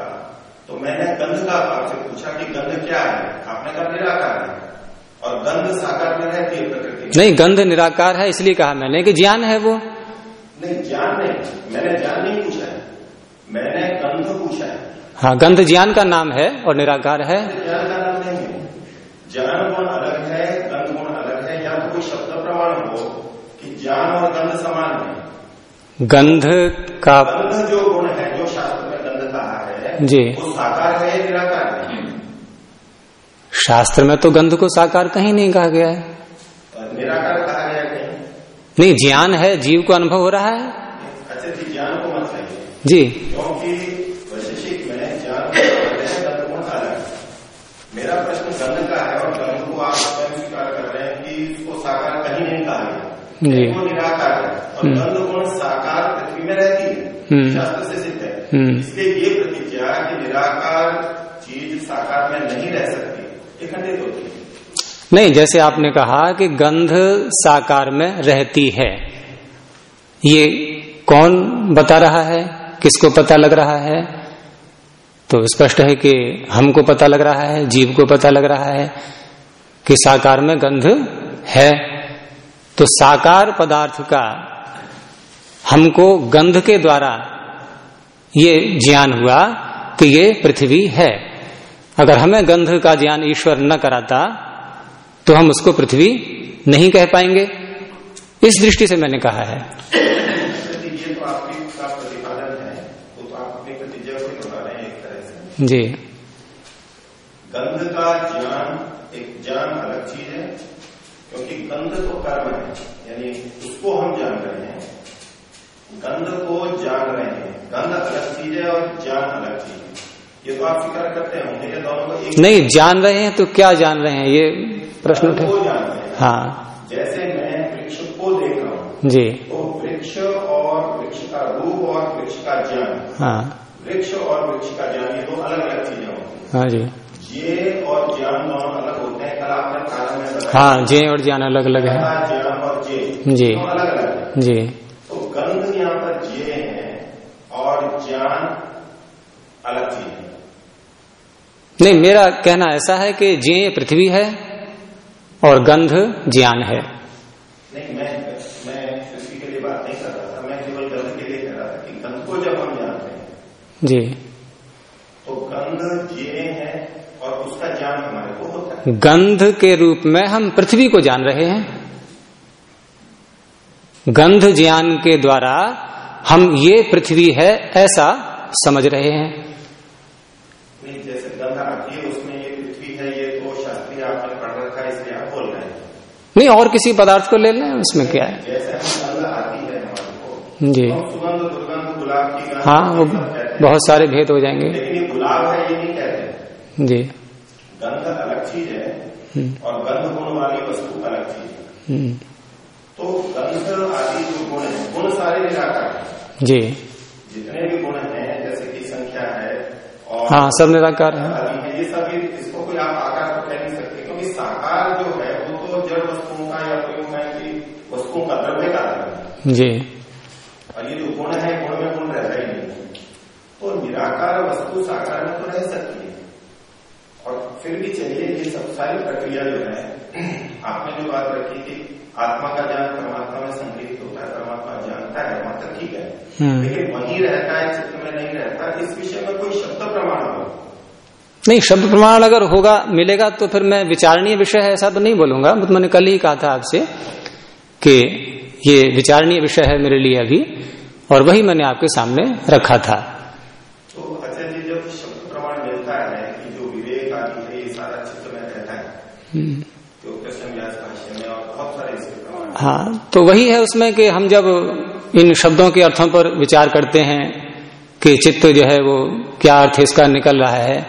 तो मैंने गंध का आपसे पूछा कि गंध क्या है? आपने कहा निराकार है। और गंध साकार में रहती है प्रकृति। नहीं गंध निराकार है इसलिए कहा मैंने कि ज्ञान है वो। नहीं ज्ञान नहीं। मैंने ज्ञान नहीं पूछा है। मैंने गंध पूछा है। हाँ गंध ज्ञान का नाम है और निराकार है। ज्ञान का नाम नहीं है। ज्ञान गुण अलग है गंध गुण अलग है या तो कोई शब्द प्रमाण हो कि ज्ञान और गंध समान है। गंध का गंध जो गुण है जो शास्त्र में गंध कहा है जी। वो साकार है या निराकार है? शास्त्र में तो गंध को साकार कहीं नहीं कहा गया है। निराकार कहा गया कहीं? नहीं ज्ञान है जीव को अनुभव हो रहा है। अच्छा जी ज्ञान को मत कहिए। जी। क्योंकि वैशेषिक में ज्ञान को मेरा प्रश्न जी। निराकार हम्म। साकार पृथ्वी में रहती है हम्म। शास्त्र से सिद्ध है हम्म। इसलिए ये प्रतिज्ञा कि निराकार चीज़ साकार में नहीं रह सकती ये खंडित होती है नहीं जैसे आपने कहा कि गंध साकार में रहती है ये कौन बता रहा है किसको पता लग रहा है तो स्पष्ट है कि हमको पता लग रहा है जीव को पता लग रहा है कि साकार में गंध है तो साकार पदार्थ का हमको गंध के द्वारा ये ज्ञान हुआ कि ये पृथ्वी है। अगर हमें गंध का ज्ञान ईश्वर न कराता तो हम उसको पृथ्वी नहीं कह पाएँगे। इस दृष्टि से मैंने कहा है। जी। गंध का ज्ञान एक ज्ञान अलग चीज़ क्योंकि गंध तो कर्म है यानी उसको हम जान रहे हैं। गंध को जान रहे हैं। गंध अलग चीज़ है और ज्ञान अलग चीज़ है। ये तो आप स्वीकार करते होंगे ये दोनों को एक नहीं जान रहे हैं तो क्या जान रहे हैं? ये प्रश्न उठे। जान हैं। हाँ। जैसे मैं वृक्ष को देख रहा हूँ जी। तो वृक्ष और वृक्ष का रूप और वृक्ष का ज्ञान हाँ। वृक्ष और वृक्ष का ज्ञान ये दो अलग अलग चीज़ें होती हैं। हाँ जी। और ज्ञान अलग होते हैं कल आपने कारण में हाँ जे और ज्ञान अलग अलग है। ज्ञान और जे जी। दोनों अलग अलग है। जी। तो गंध यहाँ पर जे है और ज्ञान अलग चीज़ है। नहीं मेरा कहना ऐसा है कि जे पृथ्वी है और गंध ज्ञान है। नहीं मैं मैं किसी के लिए बात नहीं कर रहा था मैं केवल गंध के लिए कह रहा था कि गंध को जब हम जानते हैं जी। तो गंध जे है और उसका ज्ञान हमारे को होता है गंध के रूप में हम पृथ्वी को जान रहे हैं। गंध ज्ञान के द्वारा हम ये पृथ्वी है ऐसा समझ रहे हैं। नहीं जैसे गंध आती है उसमें ये पृथ्वी है ये तो शास्त्रीय आपने पढ़ रखा है इसलिए आप बोल रहे हैं। नहीं और किसी पदार्थ को ले लें उसमें क्या है? है जी। गंध हाँ वो। बहुत सारे भेद हो जाएँगे। गुलाब है ये नहीं कहते। जी। गंध अलग चीज़ है हम्म, और गंध गुण वाली वस्तु अलग चीज़ है। हम्म, तो गंध आदि जो गुण है गुण सारे निराकार है। जी। जितने भी गुण हैं जैसे कि संख्या है और हाँ सब निराकार है। ये सभी इसको कोई आप आकार तो कह नहीं सकते क्योंकि साकार जो है वो तो जड़ वस्तुओं का या कोई कि वस्तुओं का द्रव्य का जी। और ये जो गुण है गुण में गुण रहता ही नहीं तो निराकार वस्तु साकार में तो रह सकती है। और फिर भी चलिए ये सब सारी प्रक्रिया जो है आपने जो बात रखी कि आत्मा का ज्ञान परमात्मा में संग्रहित होता है परमात्मा जानता है वहाँ तक ठीक है। हम्म। लेकिन वही रहता है चित्त में नहीं रहता इस विषय में कोई शब्द प्रमाण हो। नहीं शब्द प्रमाण अगर होगा मिलेगा तो फिर मैं विचारणीय विषय है ऐसा तो नहीं बोलूँगा तो मैंने कल ही कहा था आपसे कि ये विचारणीय विषय है मेरे लिए अभी और वही मैंने आपके सामने रखा था तो अच्छा जी जब शब्द प्रमाण मिलता है कि जो विवेक आदि है ये सारा में है। हम्म। तो कृष्ण व्यास भाष्य में और बहुत सारे इसके हाँ तो वही है उसमें कि हम जब इन शब्दों के अर्थों पर विचार करते हैं कि चित्त जो है वो क्या अर्थ इसका निकल रहा है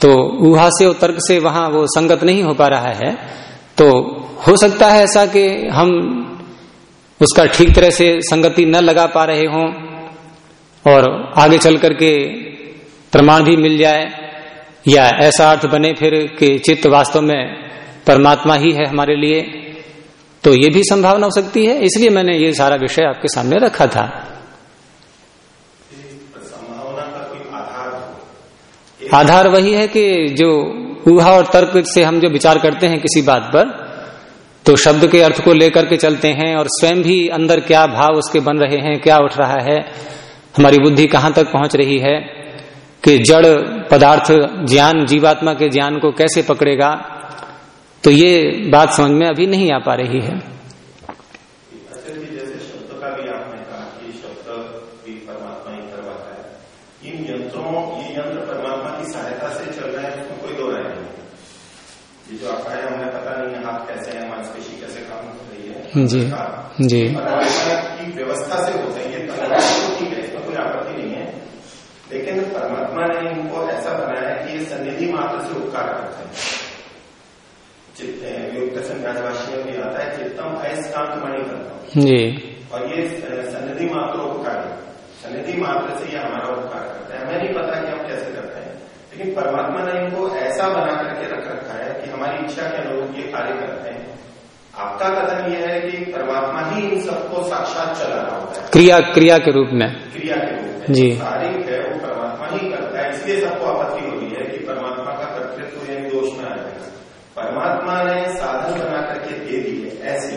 तो ऊहा से और तर्क से वहाँ वो संगत नहीं हो पा रहा है। तो हो सकता है ऐसा कि हम उसका ठीक तरह से संगति न लगा पा रहे हों और आगे चल करके प्रमाण भी मिल जाए। या ऐसा अर्थ बने फिर कि चित्त वास्तव में परमात्मा ही है हमारे लिए तो ये भी संभावना हो सकती है। इसलिए मैंने ये सारा विषय आपके सामने रखा था। आधार वही है कि जो ऊहा और तर्क से हम जो विचार करते हैं किसी बात पर तो शब्द के अर्थ को लेकर के चलते हैं और स्वयं भी अंदर क्या भाव उसके बन रहे हैं क्या उठ रहा है हमारी बुद्धि कहाँ तक पहुँच रही है। कि जड़ पदार्थ ज्ञान जीवात्मा के ज्ञान को कैसे पकड़ेगा तो ये बात समझ में अभी नहीं आ पा रही है। अचल जी जैसे शब्द का भी आपने कहा कि शब्द भी परमात्मा ही करवाता है। इन यंत्रों ये यंत्र परमात्मा की सहायता से चल रहे हैं उसमें कोई दो राय नहीं ये जो आपका है हमें परमात्मा ने इनको ऐसा बनाया है कि ये सन्निधि मात्र से उपकार करते हैं। चित्त युक्त संज्ञानवासी में आता है चित्तम अयस्कांत मणि करता जी। और ये सन्निधि मात्र उपकार है। सन्निधि मात्र से ये हमारा उपकार करता है। हमें नहीं पता कि हम कैसे करते हैं। लेकिन परमात्मा ने इनको ऐसा बना करके रख रखा है कि हमारी इच्छा के अनुरूप ये कार्य करते हैं। आपका कथन यह है कि परमात्मा ही इन सबको साक्षात चला रहा होता है। क्रिया क्रिया के रूप में। क्रिया के रूप में। जी। कार्य है वो परमात्मा ही करता है इसलिए सबको आपत्ति होती है कि परमात्मा का कर्तृत्व यानी दोष में आ जाएगा परमात्मा ने साधन बना करके दे दिए ऐसे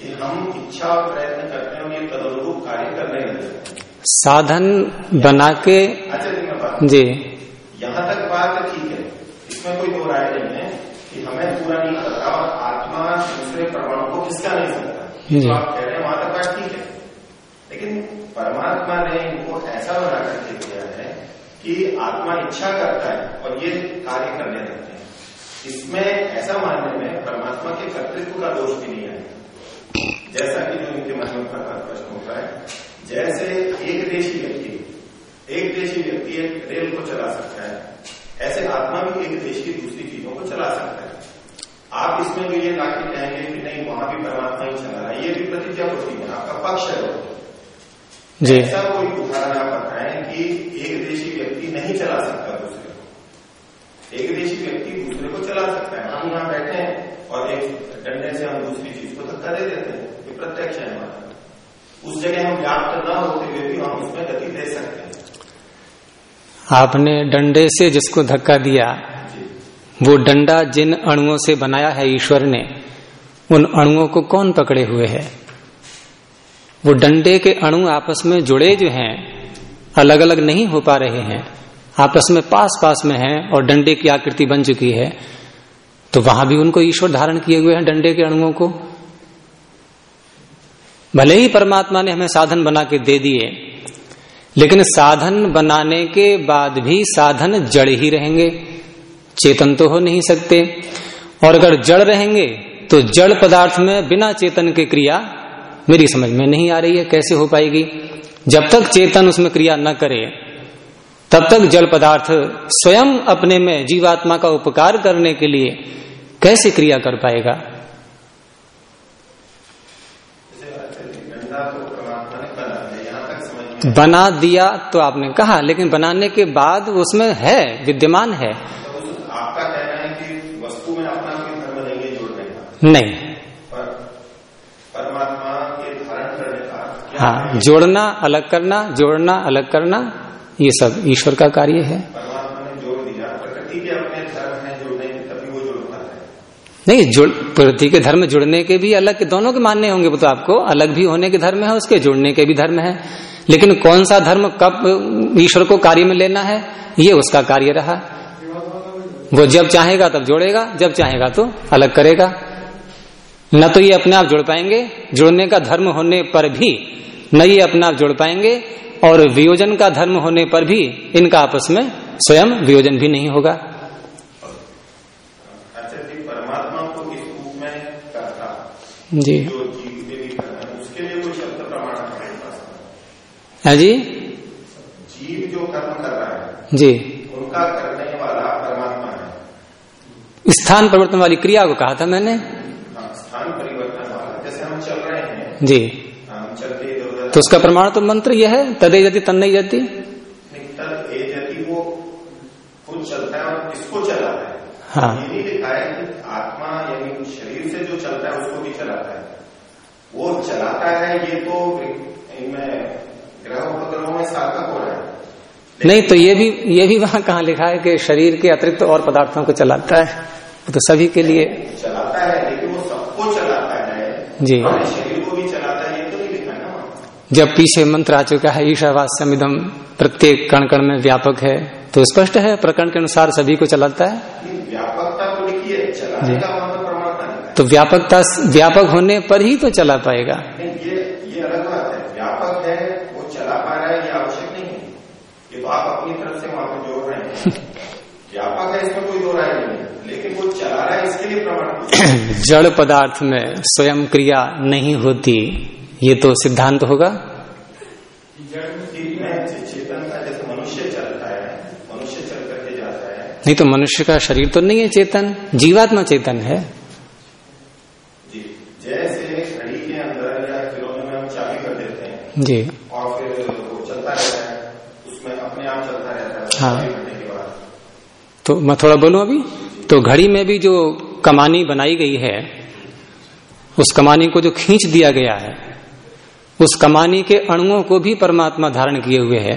कि हम इच्छा और प्रयत्न करते हैं और ये तदनुरूप कार्य करने लगे साधन बना के अच्छा जी। यहाँ तक बात ठीक है। इसमें कोई दो राय नहीं है कि हमें पूरा नहीं करता और आत्मा दूसरे परमाणु को किसका नहीं सकता जो। आप कह रहे हैं वहाँ तक बात ठीक है। लेकिन परमात्मा ने इनको ऐसा बना करके दिया है कि आत्मा इच्छा करता है और ये कार्य करने लगते हैं। इसमें ऐसा मानने में परमात्मा के कर्तृत्व का दोष भी नहीं है जैसा कि जो इनके मन में प्रश्न होता है जैसे एक देशी व्यक्ति एक देशी व्यक्ति एक रेल को चला सकता है ऐसे आत्मा भी एक देश की दूसरी चीज़ों को चला सकता है। आप इसमें जो ये लाके कहेंगे कि नहीं वहाँ भी परमात्मा ही चला रहा है। ये भी प्रतिज्ञा होती है आपका पक्ष है जी। ऐसा कोई उदाहरण आप बताएँ कि एक देशी नहीं चला सकता दूसरे को। एक देशी व्यक्ति दूसरे को चला सकता है। हम यहाँ बैठे हैं और एक डंडे से हम दूसरी चीज़ को धक्का दे देते हैं। ये प्रत्यक्ष है हमारा। उस जगह हम व्याप्त न होते हुए भी हम उसमें गति दे सकते हैं। आपने डंडे से जिसको धक्का दिया वो डंडा जिन अणुओं से बनाया है ईश्वर ने उन अणुओं को कौन पकड़े हुए है? वो डंडे के अणु आपस में जुड़े जो हैं अलग अलग नहीं हो पा रहे हैं। आपस में पास पास में हैं और डंडे की आकृति बन चुकी है तो वहाँ भी उनको ईश्वर धारण किए हुए हैं डंडे के अणुओं को। भले ही परमात्मा ने हमें साधन बना के दे दिए, लेकिन साधन बनाने के बाद भी साधन जड़ ही रहेंगे, चेतन तो हो नहीं सकते। और अगर जड़ रहेंगे तो जड़ पदार्थ में बिना चेतन के क्रिया मेरी समझ में नहीं आ रही है, कैसे हो पाएगी? जब तक चेतन उसमें क्रिया न करे तब तक जल पदार्थ स्वयं अपने में जीवात्मा का उपकार करने के लिए कैसे क्रिया कर पाएगा? बना दिया तो आपने कहा लेकिन बनाने के बाद उसमें है विद्यमान है। आपका कहना है कि वस्तु में अपना कोई धर्म नहीं है जोड़ने का नहीं। पर परमात्मा के धारण करने का हाँ? जोड़ना अलग करना जोड़ना अलग करना ये सब ईश्वर का कार्य है। नहीं, जुड़ प्रकृति के धर्म जुड़ने के भी अलग के दोनों के मानने होंगे, वो तो आपको अलग भी होने के धर्म है, उसके जुड़ने के भी धर्म है। लेकिन कौन सा धर्म कब ईश्वर को कार्य में लेना है, ये उसका कार्य रहा। वो जब चाहेगा तब जोड़ेगा, जब चाहेगा तो अलग करेगा। न तो ये अपने आप जुड़ पाएँगे, जुड़ने का धर्म होने पर भी न ये अपने आप जुड़ पाएँगे और वियोजन का धर्म होने पर भी इनका आपस में स्वयं वियोजन भी नहीं होगा। अच्छा जी है जी। जीव जो कर्म कर रहा है जी। उनका करने वाला परमात्मा है। स्थान परिवर्तन वाली क्रिया को कहा था मैंने। हाँ, स्थान परिवर्तन वाला जैसे हम चल रहे हैं। जी हम चलते इधर उधर तो उसका प्रमाण तो मंत्र यह है तदे यदि तन नहीं जाती यदि है है? हाँ। ये लिखा है कि आत्मा यानी शरीर से जो चलता है उसको भी चलाता है। वो चलाता है ये तो ग्रह उपग्रहों में सार्थक हो रहा है। नहीं तो ये भी ये भी वहाँ कहा लिखा है कि शरीर के अतिरिक्त और पदार्थों को चलाता है। तो सभी के लिए। चलाता है लेकिन वो सबको चलाता है। जी। हमारे शरीर को भी चलाता है ये तो नहीं लिखा है ना वहाँ। जब पीछे मंत्र आ चुका है ईशावास्यमिदम प्रत्येक कण कण में व्यापक है। तो स्पष्ट है प्रकरण के अनुसार सभी को चलाता है? व्यापकता तो लिखी है तो व्यापकता व्यापक होने पर ही तो चला पाएगा। ये ये अलग बात है। व्यापक है वो चला पा रहा है ये आवश्यक नहीं है। ये तो आप अपनी तरफ़ से वहाँ पर जोड़ रहे हैं। व्यापक है इसमें कोई दो राय नहीं है। लेकिन वो चला रहा है इसके लिए प्रमाण। जड़ पदार्थ में स्वयं क्रिया नहीं होती। ये तो सिद्धांत होगा। नहीं तो मनुष्य का शरीर तो नहीं है चेतन जीवात्मा चेतन है। जी जैसे घड़ी के अंदर या खिलौने में हम चाबी कर देते हैं जी। और फिर वो चलता रहता है उसमें अपने आप चलता रहता है हाँ। तो मैं थोड़ा बोलूँ अभी? तो घड़ी में भी जो कमानी बनाई गई है उस कमानी को जो खींच दिया गया है उस कमानी के अणुओं को भी परमात्मा धारण किए हुए है।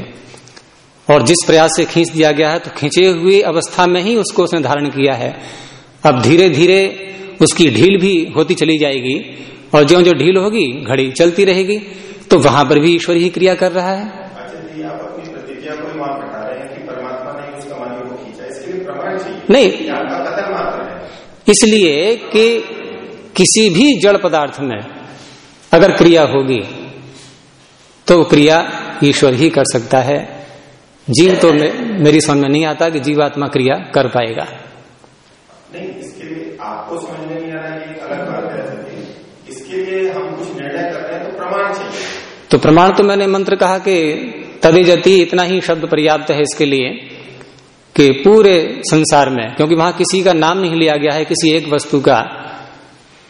और जिस प्रयास से खींच दिया गया है तो खींचे हुए अवस्था में ही उसको उसने धारण किया है। अब धीरे धीरे उसकी ढील भी होती चली जाएगी और जो जो ढील होगी घड़ी चलती रहेगी तो वहाँ पर भी ईश्वर ही क्रिया कर रहा है। अच्छा नहीं। इसलिए कि किसी भी जड़ पदार्थ में अगर क्रिया होगी तो क्रिया ईश्वर ही कर सकता है। जीव तो मे, मेरी समझ में नहीं आता कि जीवात्मा क्रिया कर पाएगा। नहीं इसके लिए आपको समझ में नहीं आ रहा है अलग बात है। इसके लिए हम कुछ निर्णय कर रहे हैं तो प्रमाण चाहिए। तो प्रमाण तो मैंने मंत्र कहा कि तदे जति इतना ही शब्द पर्याप्त है इसके लिए कि पूरे संसार में क्योंकि वहाँ किसी का नाम नहीं लिया गया है किसी एक वस्तु का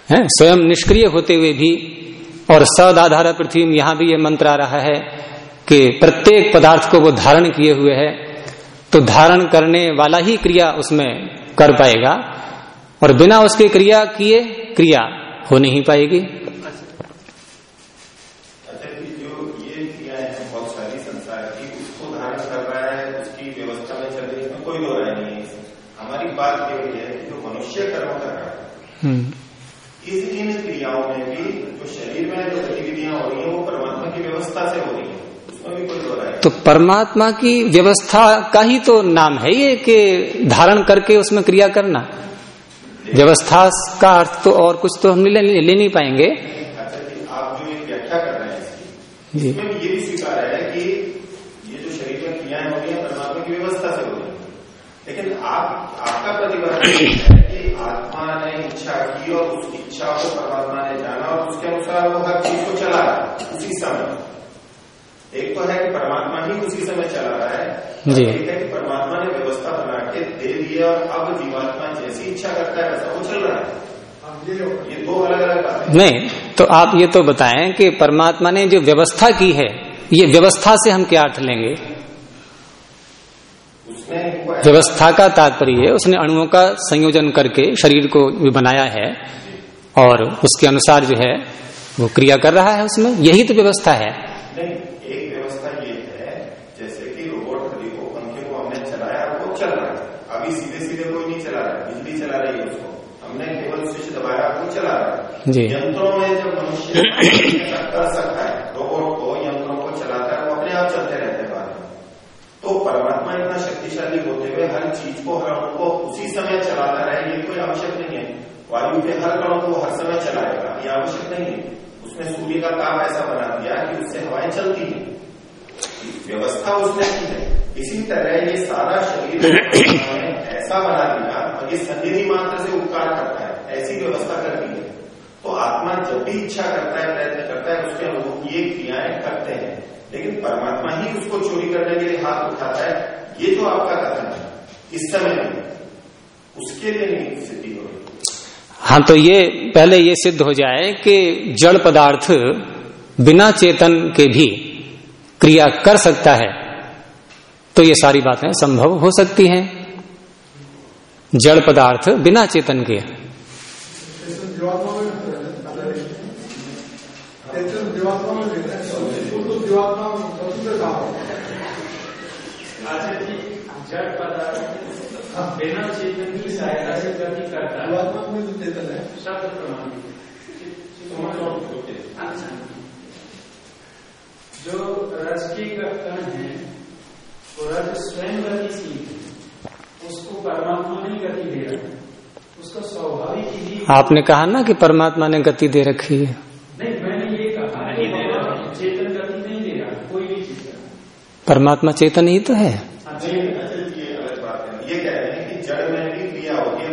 है स्वयं निष्क्रिय होते हुए भी और सद आधार पृथ्वी में यहाँ भी ये मंत्र आ रहा है कि प्रत्येक पदार्थ को वो धारण किए हुए है तो धारण करने वाला ही क्रिया उसमें कर पाएगा और बिना उसके क्रिया किए क्रिया हो नहीं पाएगी अच्छा कि जो ये क्रियाएँ हैं बहुत सारी संसार की उसको धारण कर रहा है उसकी व्यवस्था में चल रही है इसमें कोई दो राय नहीं है हमारी बात केवल यह है कि जो मनुष्य कर्म कर रहा है हम्म, इस इन क्रियाओं में भी जो शरीर में जो गतिविधियाँ हो रही है वो परमात्मा की व्यवस्था से हो रही है उसमें भी कोई दो राय नहीं। तो परमात्मा की व्यवस्था का ही तो नाम है ये कि धारण करके उसमें क्रिया करना। व्यवस्था का अर्थ तो और कुछ तो हम ले, ले नहीं पाएँगे। आप जो। ये व्याख्या कर रहे हैं जी ये भी स्वीकार है कि ये जो शरीर में क्रियाएँ हो रही है परमात्मा की व्यवस्था से हो रही है। लेकिन आप आपका प्रतिबद्ध है कि आत्मा ने इच्छा की और उस इच्छा को परमात्मा ने जाना और उसके अनुसार वो हर चीज़ को चला उसी समय। एक तो है कि परमात्मा ही उसी समय चला रहा है जी। एक है कि परमात्मा ने व्यवस्था बना के दे दिया और अब जीवात्मा जैसी इच्छा करता है वैसा वो चल रहा है। ये दो अलग अलग बातें नहीं तो आप ये तो बताएँ कि परमात्मा ने जो व्यवस्था की है ये व्यवस्था से हम क्या अर्थ लेंगे? व्यवस्था का तात्पर्य है उसने अणुओं का संयोजन करके शरीर को भी बनाया है और उसके अनुसार जो है वो क्रिया कर रहा है उसमें यही तो व्यवस्था है नहीं एक व्यवस्था ये है जैसे कि रोबोट खड़ी को पंखे को हमने चलाया और वो चल रहा है अभी सीधे सीधे कोई नहीं चला रहा है बिजली चला रही है उसको हमने केवल स्विच दबाया वो चला रहा है जी। यंत्रों में जब मनुष्य कर सकता है रोबोट को यंत्रों को चलाता है, वो अपने आप चलते रहते हैं बाद तो परमात्मा इतना शक्तिशाली होते हुए हर चीज़ को, हर अणु को उसी समय चलाता रहे, ये कोई आवश्यक नहीं है। वायु के हर कणों को हर समय चलाएगा, ये आवश्यक नहीं है। उसने सूर्य का ताप ऐसा बना दिया कि उससे हवाएँ चलती है। व्यवस्था उसने की है। इसी तरह ये सारा शरीर ऐसा बना दिया और ये सन्निधि मात्र से उपकार करता है, ऐसी व्यवस्था कर दी है। तो आत्मा जब भी इच्छा करता है प्रयत्न करता है उसके अनुरूप ये क्रियाएँ करते हैं। लेकिन परमात्मा ही उसको चोरी करने के लिए हाथ उठाता है ये जो आपका कथन है। इस समय में उसके लिए नहीं सिद्धि हो रही। हाँ तो ये पहले ये सिद्ध हो जाए कि जड़ पदार्थ बिना चेतन के भी क्रिया कर सकता है। तो ये सारी बातें संभव हो सकती हैं। जड़ पदार्थ बिना चेतन के की है स्वयं उसको परमात्मा गति दे उसका स्वाभाविक आपने कहा ना कि परमात्मा ने गति दे रखी है।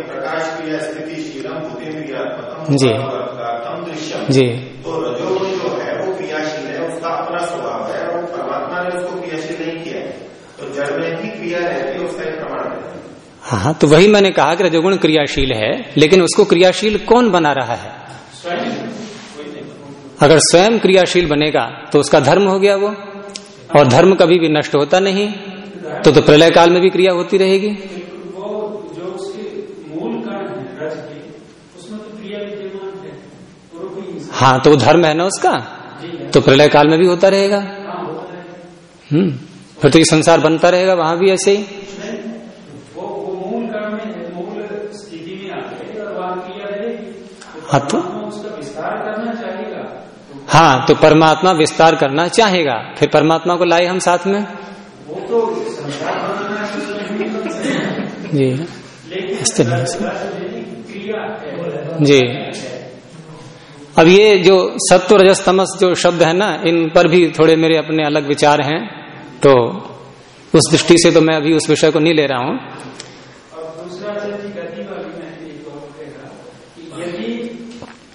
प्रकाश क्रिया स्थिति शीलम भूतेन्द्रियात्मकम जी। जी। तो रजोगुण जो है वो क्रियाशील है उसका अपना स्वभाव है और परमात्मा ने उसको क्रियाशील नहीं किया है। तो जड़ में भी क्रिया रहती है उसका एक प्रमाण है। हाँ हाँ तो वही मैंने कहा कि रजोगुण क्रियाशील है लेकिन उसको क्रियाशील कौन बना रहा है? अगर स्वयं क्रियाशील बनेगा तो उसका धर्म हो गया वो। और धर्म कभी भी नष्ट होता नहीं तो तो प्रलय काल में भी क्रिया होती रहेगी। वो जो मूल कारण है रज के उसमें तो है वो हाँ तो वो धर्म है ना उसका? तो प्रलय काल में भी होता रहेगा। हाँ हम्म फिर तो ये संसार बनता रहेगा वहाँ भी ऐसे ही हाँ तो- परमात्मा उसका विस्तार करना चाहेगा तो हाँ तो परमात्मा विस्तार करना चाहेगा। फिर परमात्मा को लाए हम साथ में। वो तो जी। इस तरह से। जी। अब ये जो सत्व रजस तमस जो शब्द है ना, इन पर भी थोड़े मेरे अपने अलग विचार हैं। तो उस दृष्टि से तो मैं अभी उस विषय को नहीं ले रहा हूँ और दूसरा चीज़ गति वाली मैं एक और कहेगा कि यदि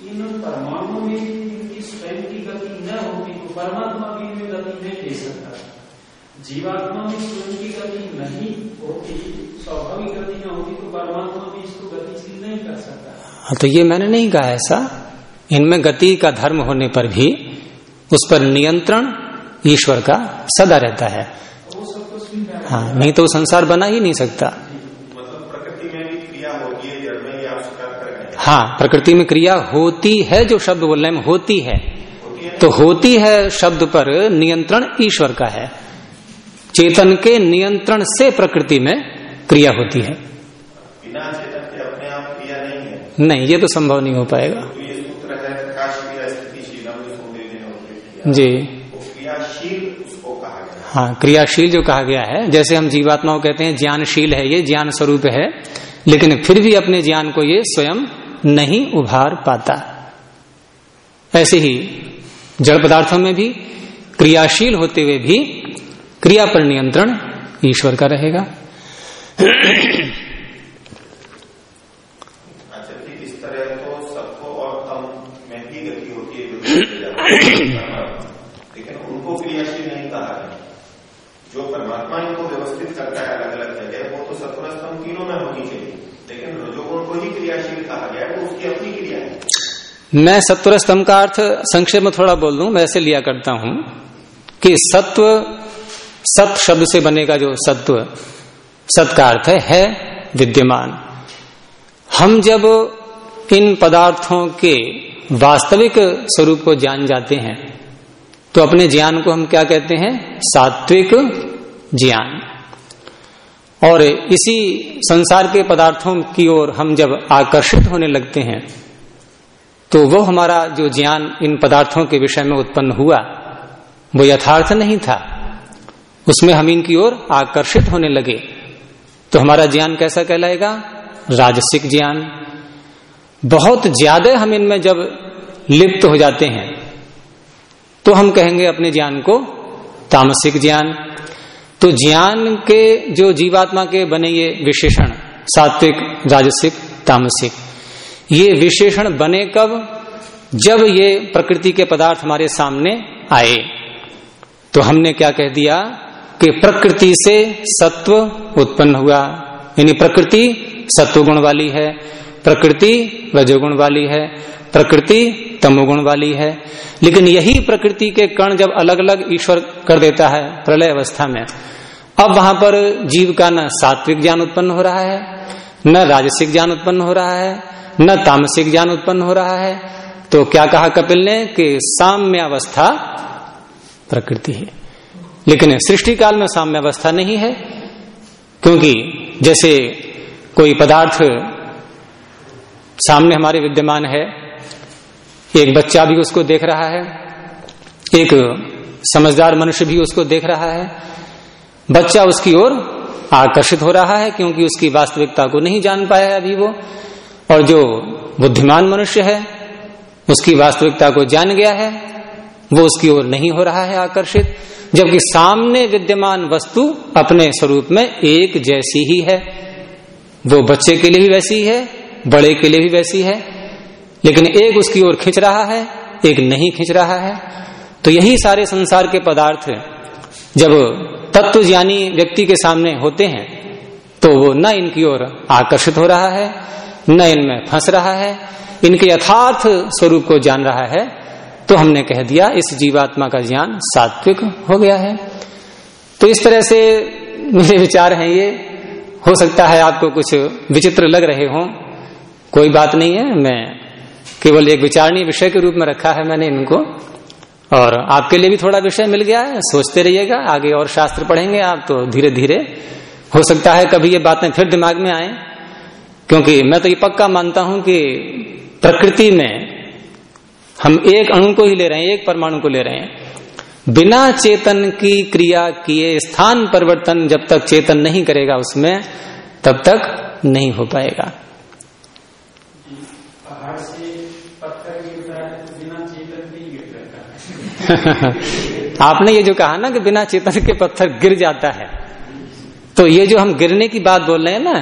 इन परमाणु में इनकी स्वयं की गति न होती तो परमात्मा भी इनमें गति नहीं दे सकता जीवात्मा में स्वयं की गति नहीं होती स्वाभाविक गति न होती तो परमात्मा भी इसको गतिशील नहीं कर सकता। हाँ तो ये मैंने नहीं कहा ऐसा। इनमें गति का धर्म होने पर भी उस पर नियंत्रण ईश्वर का सदा रहता है। स्वीकार हाँ। नहीं तो वो संसार बना ही नहीं सकता। मतलब प्रकृति में भी क्रिया होती है जड़ में आप स्वीकार कर रहे हैं हाँ प्रकृति में क्रिया होती है जो शब्द बोल रहे होती है। होती है। तो होती है शब्द पर नियंत्रण ईश्वर का है। चेतन के नियंत्रण से प्रकृति में क्रिया होती है। बिना चेतन के अपने आप क्रिया नहीं है। नहीं ये तो संभव नहीं हो पाएगा। तो ये सूत्र है प्रकाश क्रिया स्थितिशीलम जो सूर्य ने उपयोग किया जी। क्रियाशील उसको कहा गया हाँ। क्रियाशील जो कहा गया है जैसे हम जीवात्माओं कहते हैं ज्ञानशील है ये ज्ञान स्वरूप है लेकिन फिर भी अपने ज्ञान को ये स्वयं नहीं उभार पाता। ऐसे ही जड़ पदार्थों में भी क्रियाशील होते हुए भी क्रिया पर नियंत्रण ईश्वर का रहेगा। अच्छा तो में। लेकिन उनको क्रियाशील नहीं कहा है जो परमात्मा इनको व्यवस्थित करता है अलग अलग जगह वो तो सत्वर तीनों में होनी चाहिए। लेकिन रजोगुण को ही क्रियाशील कहा गया है वो उसकी अपनी क्रिया है। मैं सत्वर स्तंभ का अर्थ संक्षेप में थोड़ा बोल दूँ वैसे लिया करता हूँ कि सत्व सत शब्द से बनेगा जो सत्व सत का अर्थ है, है विद्यमान। हम जब इन पदार्थों के वास्तविक स्वरूप को जान जाते हैं तो अपने ज्ञान को हम क्या कहते हैं? सात्विक ज्ञान। और इसी संसार के पदार्थों की ओर हम जब आकर्षित होने लगते हैं तो वो हमारा जो ज्ञान इन पदार्थों के विषय में उत्पन्न हुआ वो यथार्थ नहीं था। उसमें हम इनकी ओर आकर्षित होने लगे। तो हमारा ज्ञान कैसा कहलाएगा? राजसिक ज्ञान। बहुत ज़्यादा हम इनमें जब लिप्त हो जाते हैं तो हम कहेंगे अपने ज्ञान को तामसिक ज्ञान। तो ज्ञान के जो जीवात्मा के बने ये विशेषण, सात्विक, राजसिक, तामसिक, ये विशेषण बने कब? जब ये प्रकृति के पदार्थ हमारे सामने आए। तो हमने क्या कह दिया? कि प्रकृति से सत्व उत्पन्न हुआ। यानी प्रकृति सत्वगुण वाली है, प्रकृति रजोगुण वाली है, प्रकृति तमोगुण वाली है। लेकिन यही प्रकृति के कण जब अलग अलग ईश्वर कर देता है प्रलय अवस्था में, अब वहाँ पर जीव का न सात्विक ज्ञान उत्पन्न हो रहा है, न राजसिक ज्ञान उत्पन्न हो रहा है, न तामसिक ज्ञान उत्पन्न हो रहा है। तो क्या कहा कपिल ने कि साम्य अवस्था प्रकृति है। लेकिन सृष्टि काल में साम्य अवस्था नहीं है, क्योंकि जैसे कोई पदार्थ सामने हमारे विद्यमान है, एक बच्चा भी उसको देख रहा है, एक समझदार मनुष्य भी उसको देख रहा है, बच्चा उसकी ओर आकर्षित हो रहा है क्योंकि उसकी वास्तविकता को नहीं जान पाया अभी वो, और जो बुद्धिमान मनुष्य है, उसकी वास्तविकता को जान गया है, वो उसकी ओर नहीं हो रहा है आकर्षित। जबकि सामने विद्यमान वस्तु अपने स्वरूप में एक जैसी ही है। वो बच्चे के लिए भी वैसी है, बड़े के लिए भी वैसी है, लेकिन एक उसकी ओर खींच रहा है, एक नहीं खींच रहा है। तो यही सारे संसार के पदार्थ जब तत्व ज्ञानी व्यक्ति के सामने होते हैं तो वो न इनकी ओर आकर्षित हो रहा है, न इनमें फंस रहा है, इनके यथार्थ स्वरूप को जान रहा है। तो हमने कह दिया, इस जीवात्मा का ज्ञान सात्विक हो गया है। तो इस तरह से मेरे विचार हैं ये। हो सकता है आपको कुछ विचित्र लग रहे हो। कोई बात नहीं है, मैं केवल एक विचारणीय विषय के रूप में रखा है मैंने इनको। और आपके लिए भी थोड़ा विषय मिल गया है, सोचते रहिएगा, आगे और शास्त्र पढ़ेंगे आप तो धीरे धीरे हो सकता है कभी ये बातें फिर दिमाग में आए, क्योंकि मैं तो ये पक्का मानता हूँ कि प्रकृति में हम एक अणु को ही ले रहे हैं एक परमाणु को ले रहे हैं। बिना चेतन की क्रिया किए स्थान परिवर्तन जब तक चेतन नहीं करेगा उसमें तब तक नहीं हो पाएगा। तो आपने ये जो कहा ना कि बिना चेतन के पत्थर गिर जाता है तो ये जो हम गिरने की बात बोल रहे हैं ना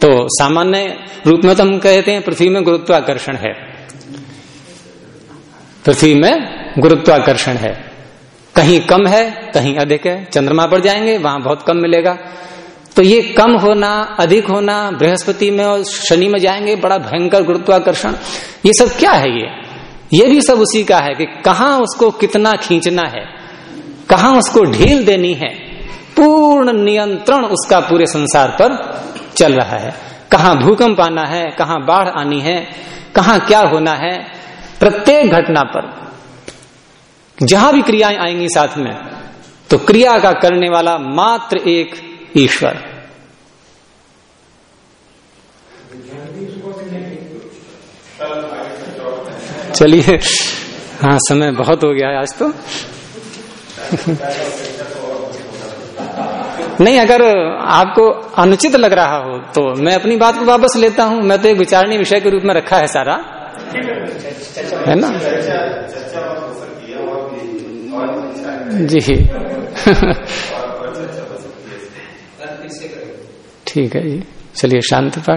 तो सामान्य रूप में तो हम कहते हैं पृथ्वी में गुरुत्वाकर्षण है। पृथ्वी में गुरुत्वाकर्षण है। कहीं कम है, कहीं अधिक है। चंद्रमा पर जाएँगे, वहाँ बहुत कम मिलेगा। तो ये कम होना, अधिक होना, बृहस्पति में और शनि में जाएँगे, बड़ा भयंकर गुरुत्वाकर्षण। ये सब क्या है ये? ये भी सब उसी का है कि कहा उसको कितना खींचना है, कहा उसको ढील देनी है। पूर्ण नियंत्रण उसका पूरे संसार पर चल रहा है। कहा भूकंप आना है, कहा बाढ़ आनी है, कहा क्या होना है प्रत्येक घटना पर। जहाँ भी क्रियाएँ आएँगी साथ में तो क्रिया का करने वाला मात्र एक ईश्वर। चलिए हाँ समय बहुत हो गया है आज तो। नहीं, अगर आपको अनुचित लग रहा हो तो मैं अपनी बात को वापस लेता हूँ। मैं तो एक विचारणीय विषय के रूप में रखा है सारा। है ना? जी। ठीक है जी। चलिए शांत पाठ।